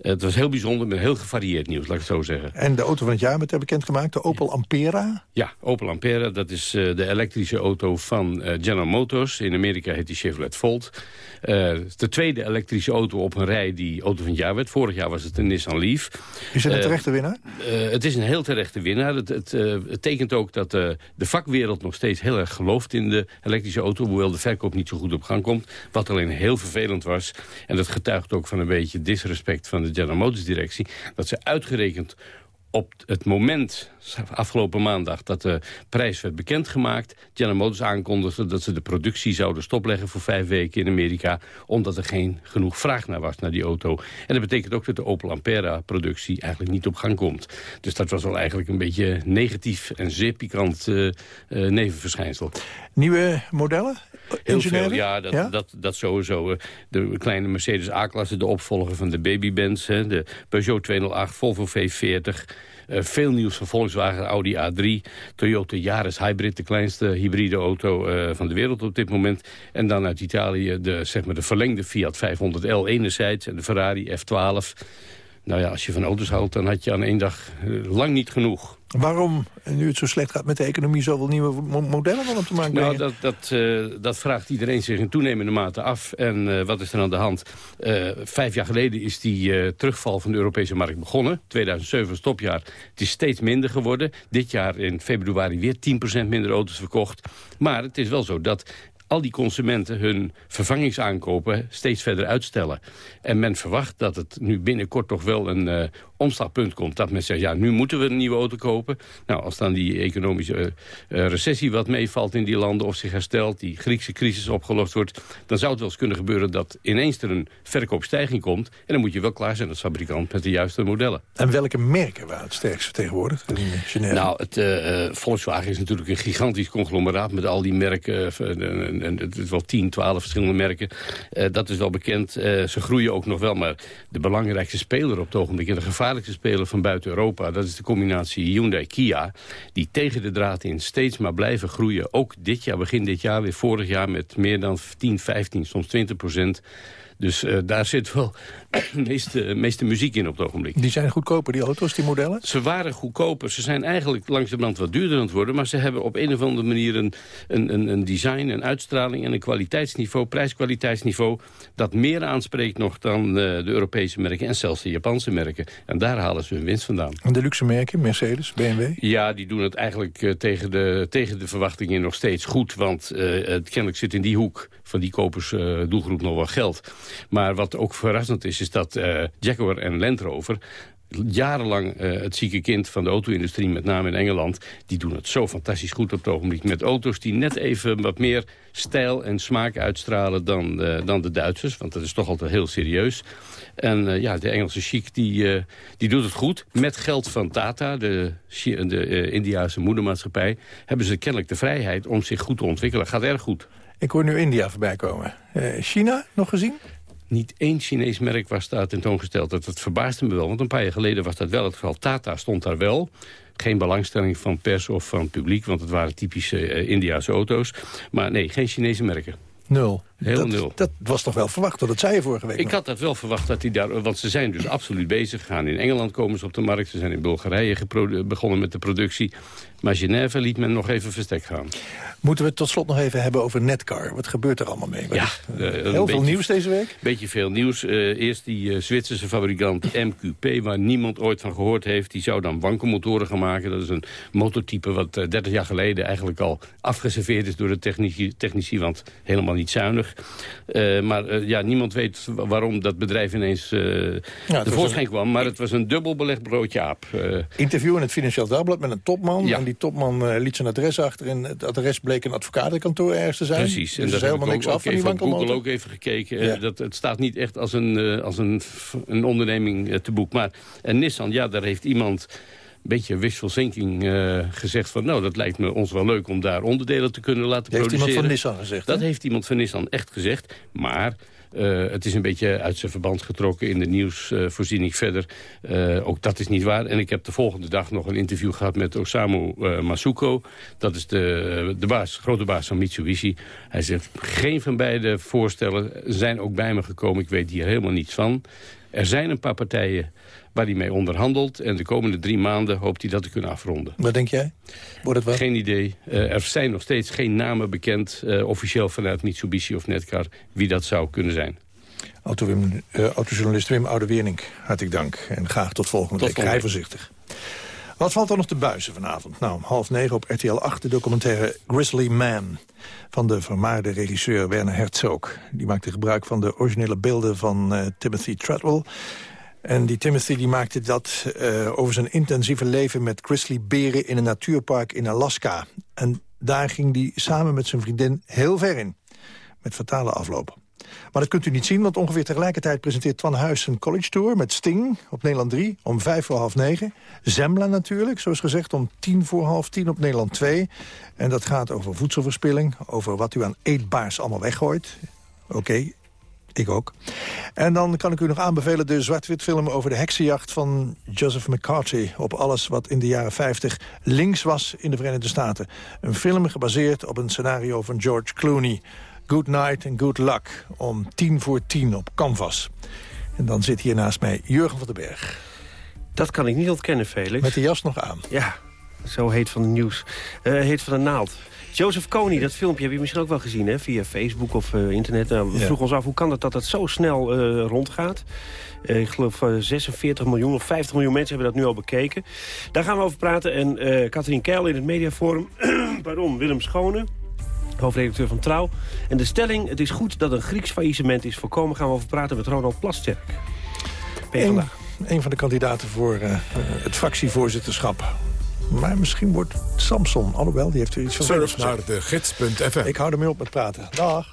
het was heel bijzonder, met heel gevarieerd nieuws, laat ik het zo zeggen. En de auto van het jaar werd er bekendgemaakt, de Opel Ampera? Ja, Opel Ampera, dat is uh, de elektrische auto van uh, General Motors. In Amerika heet die Chevrolet Volt. Uh, de tweede elektrische auto op een rij die auto van het jaar werd. Vorig jaar was het een Nissan Leaf. Is het een terechte winnaar? het is een heel terechte winnaar. Het, het, het tekent ook dat de vakwereld nog steeds heel erg gelooft in de elektrische auto. Hoewel de verkoop niet zo goed op gang komt. Wat alleen heel vervelend was. En dat getuigt ook van een beetje disrespect van de de General Motors directie... dat ze uitgerekend op het moment, afgelopen maandag, dat de prijs werd bekendgemaakt... General Motors aankondigde dat ze de productie zouden stopleggen voor vijf weken in Amerika... omdat er geen genoeg vraag naar was naar die auto. En dat betekent ook dat de Opel Ampera-productie eigenlijk niet op gang komt. Dus dat was wel eigenlijk een beetje negatief en zeer pikant uh, nevenverschijnsel. Nieuwe modellen? Heel veel, ja dat, Dat, dat sowieso. De kleine Mercedes A-klasse, de opvolger van de Babybands... de Peugeot 208, Volvo V40... Uh, veel nieuws van Volkswagen, Audi A3, Toyota Yaris Hybrid, de kleinste hybride auto uh, van de wereld op dit moment. En dan uit Italië de, zeg maar de verlengde Fiat 500L enerzijds en de Ferrari F12. Nou ja, als je van auto's houdt, dan had je aan één dag uh, lang niet genoeg. Waarom, nu het zo slecht gaat met de economie... zoveel nieuwe modellen op de markt Nou, dat, dat, uh, dat vraagt iedereen zich in toenemende mate af. En uh, wat is er aan de hand? Uh, vijf jaar geleden is die terugval van de Europese markt begonnen. 2007 stopjaar. Het is steeds minder geworden. Dit jaar in februari weer 10% minder auto's verkocht. Maar het is wel zo dat al die consumenten hun vervangingsaankopen steeds verder uitstellen. En men verwacht dat het nu binnenkort toch wel een uh, omslagpunt komt. Dat men zegt, ja, nu moeten we een nieuwe auto kopen. Nou, als dan die economische uh, recessie wat meevalt in die landen of zich herstelt... die Griekse crisis opgelost wordt... dan zou het wel eens kunnen gebeuren dat ineens er een verkoopstijging komt. En dan moet je wel klaar zijn als fabrikant met de juiste modellen. En welke merken waren het sterkst vertegenwoordigd? Nou, het, uh, Volkswagen is natuurlijk een gigantisch conglomeraat... met al die merken, en het is wel 10, 12 verschillende merken. Uh, dat is wel bekend. Ze groeien ook nog wel, maar de belangrijkste speler op het ogenblik... en de gevaarlijkste speler van buiten Europa... dat is de combinatie Hyundai-Kia... die tegen de draad in steeds maar blijven groeien. Ook dit jaar, begin dit jaar, weer vorig jaar... met meer dan 10, 15, soms 20 procent dus uh, daar zit wel de [CLEARS THROAT] meeste, meeste muziek in op het ogenblik. Die zijn goedkoper, die auto's, die modellen? Ze waren goedkoper. Ze zijn eigenlijk langs de brand wat duurder aan het worden... maar ze hebben op een of andere manier een, een, een design, een uitstraling... en een kwaliteitsniveau, prijskwaliteitsniveau... dat meer aanspreekt nog dan uh, de Europese merken... en zelfs de Japanse merken. En daar halen ze hun winst vandaan. En de luxe merken, Mercedes, BMW? Ja, die doen het eigenlijk uh, tegen, de, tegen de verwachtingen nog steeds goed... want het kennelijk zit in die hoek van die kopersdoelgroep nog wel geld. Maar wat ook verrassend is, is dat uh, Jaguar en Land Rover jarenlang uh, het zieke kind van de auto-industrie, met name in Engeland. Die doen het zo fantastisch goed op het ogenblik. Met auto's die net even wat meer stijl en smaak uitstralen dan, uh, dan de Duitsers. Want dat is toch altijd heel serieus. En ja, de Engelse chic die, die doet het goed. Met geld van Tata, de, de Indiase moedermaatschappij... hebben ze kennelijk de vrijheid om zich goed te ontwikkelen. Gaat erg goed. Ik hoor nu India voorbij komen. China nog gezien? Niet één Chinees merk was daar tentoongesteld. Dat, dat verbaasde me wel, want een paar jaar geleden was dat wel het geval. Tata stond daar wel. Geen belangstelling van pers of van publiek, want het waren typische uh, Indiase auto's. Maar nee, geen Chinese merken. Nul. Heel dat, nul. Dat was toch wel verwacht, dat zei je vorige week Ik nog. had dat wel verwacht, dat die daar, want ze zijn dus absoluut bezig gegaan. In Engeland komen ze op de markt, ze zijn in Bulgarije begonnen met de productie. Maar Genève liet men nog even verstek gaan. Moeten we het tot slot nog even hebben over Netcar? Wat gebeurt er allemaal mee? Ja, uh, heel veel beetje, nieuws deze week? beetje veel nieuws. Uh, eerst die uh, Zwitserse fabrikant MQP, waar niemand ooit van gehoord heeft. Die zou dan wankelmotoren gaan maken. Dat is een motortype wat 30 jaar geleden eigenlijk al afgeserveerd is door de technici, technici want helemaal niet zuinig. maar ja, niemand weet waarom dat bedrijf ineens tevoorschijn een... kwam. Maar het was een dubbel belegd broodje aap. Interview in het Financieel Dagblad met een topman. Ja. En die topman liet zijn adres achter. En het adres bleek een advocatenkantoor ergens te zijn. Precies. Dus en dat daar is helemaal niks af van die wankelmotor. Google ook even gekeken. Ja. Dat, het staat niet echt als een, uh, als een, een onderneming te boek. Maar en Nissan, ja, daar heeft iemand een beetje wishful thinking uh, gezegd van... nou, dat lijkt me ons wel leuk om daar onderdelen te kunnen laten dat produceren. heeft iemand van Nissan gezegd, Dat heeft iemand van Nissan echt gezegd. Maar uh, het is een beetje uit zijn verband getrokken in de nieuwsvoorziening verder. Uh, ook dat is niet waar. En ik heb de volgende dag nog een interview gehad met Osamu Masuko. Dat is de, de baas, grote baas van Mitsubishi. Hij zegt, geen van beide voorstellen zijn ook bij me gekomen. Ik weet hier helemaal niets van. Er zijn een paar partijen waar hij mee onderhandelt. En de komende drie maanden hoopt hij dat te kunnen afronden. Wat denk jij? Wordt het wel? Geen idee. Uh, er zijn nog steeds geen namen bekend, uh, officieel vanuit Mitsubishi of Netcar, wie dat zou kunnen zijn. Auto Wim, uh, autojournalist Wim Oude-Wernink, hartelijk dank. En graag tot volgende tot week. Rij voorzichtig. Wat valt er nog te buizen vanavond? Nou, om half negen op RTL 8 de documentaire Grizzly Man... van de vermaarde regisseur Werner Herzog. Die maakte gebruik van de originele beelden van uh, Timothy Treadwell... En die Timothy die maakte dat uh, over zijn intensieve leven met grizzlyberen in een natuurpark in Alaska. En daar ging hij samen met zijn vriendin heel ver in. Met fatale afloop. Maar dat kunt u niet zien, want ongeveer tegelijkertijd presenteert Twan Huis een college tour met Sting op Nederland 3 om vijf voor half negen. Zembla natuurlijk, zoals gezegd, om tien voor half tien op Nederland 2. En dat gaat over voedselverspilling, over wat u aan eetbaars allemaal weggooit. Oké, ik ook. En dan kan ik u nog aanbevelen de zwart-wit film over de heksenjacht van Joseph McCarthy... op alles wat in de jaren 50 links was in de Verenigde Staten. Een film gebaseerd op een scenario van George Clooney. Good night and good luck, om tien voor tien op Canvas. En dan zit hier naast mij Jurgen van den Berg. Dat kan ik niet ontkennen, Felix. Met de jas nog aan. Ja, zo heet van de nieuws. Uh, heet van de naald. Joseph Kony, dat filmpje heb je misschien ook wel gezien, hè? Via Facebook of uh, internet. Nou, we ja. vroegen ons af, hoe kan het dat dat zo snel uh, rondgaat? Ik geloof 46 miljoen of 50 miljoen mensen hebben dat nu al bekeken. Daar gaan we over praten. En Katrien Keil in het mediaforum, [CLEARS THROAT] pardon, Willem Schone hoofdredacteur van Trouw. En de stelling, het is goed dat een Grieks faillissement is voorkomen... gaan we over praten met Ronald Plasterk. Een, een van de kandidaten voor uh, het fractievoorzitterschap. Maar misschien wordt Samson, alhoewel, die heeft er iets van... Surf naar de gids.fm. Ik hou ermee op met praten. Dag.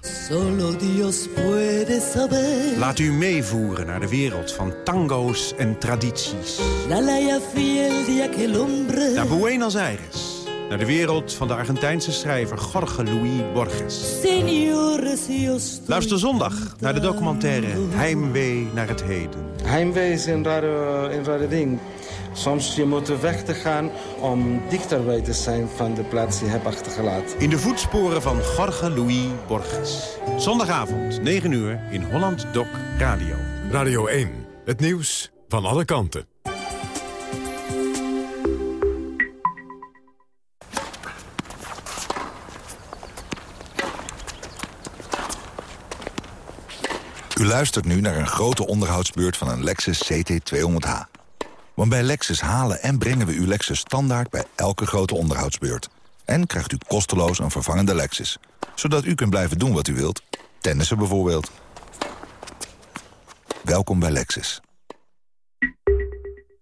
Laat u meevoeren naar de wereld van tango's en tradities. Naar Buenos Aires. Naar de wereld van de Argentijnse schrijver Jorge Luis Borges. Luister zondag naar de documentaire Heimwee naar het heden. Heimwee is een rare, een rare ding. Soms je moet weg te gaan om dichterbij te zijn van de plaats die je hebt achtergelaten. In de voetsporen van Jorge Luis Borges. Zondagavond, 9 uur, in Holland Doc Radio. Radio 1, het nieuws van alle kanten. U luistert nu naar een grote onderhoudsbeurt van een Lexus CT200H. Want bij Lexus halen en brengen we uw Lexus standaard bij elke grote onderhoudsbeurt. En krijgt u kosteloos een vervangende Lexus. Zodat u kunt blijven doen wat u wilt. Tennissen bijvoorbeeld. Welkom bij Lexus.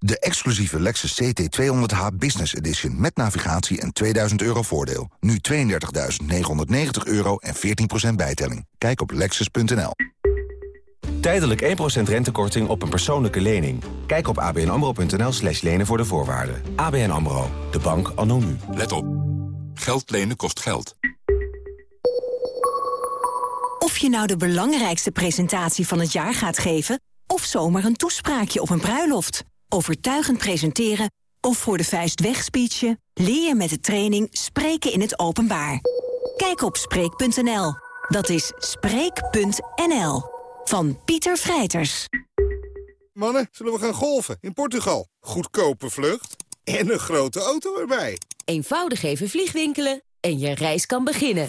De exclusieve Lexus CT200h Business Edition met navigatie en 2000 euro voordeel. Nu 32.990 euro en 14% bijtelling. Kijk op lexus.nl. Tijdelijk 1% rentekorting op een persoonlijke lening. Kijk op abnamro.nl slash lenen voor de voorwaarden. ABN AMRO. De bank anno nu. Let op. Geld lenen kost geld. Of je nou de belangrijkste presentatie van het jaar gaat geven... of zomaar een toespraakje op een bruiloft. Overtuigend presenteren of voor de vuist wegspeechen... leer je met de training Spreken in het Openbaar. Kijk op Spreek.nl. Dat is Spreek.nl. Van Pieter Vrijters. Mannen, zullen we gaan golfen in Portugal? Goedkope vlucht en een grote auto erbij. Eenvoudig even vliegwinkelen en je reis kan beginnen.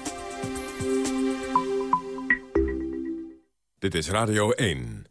Dit is Radio 1.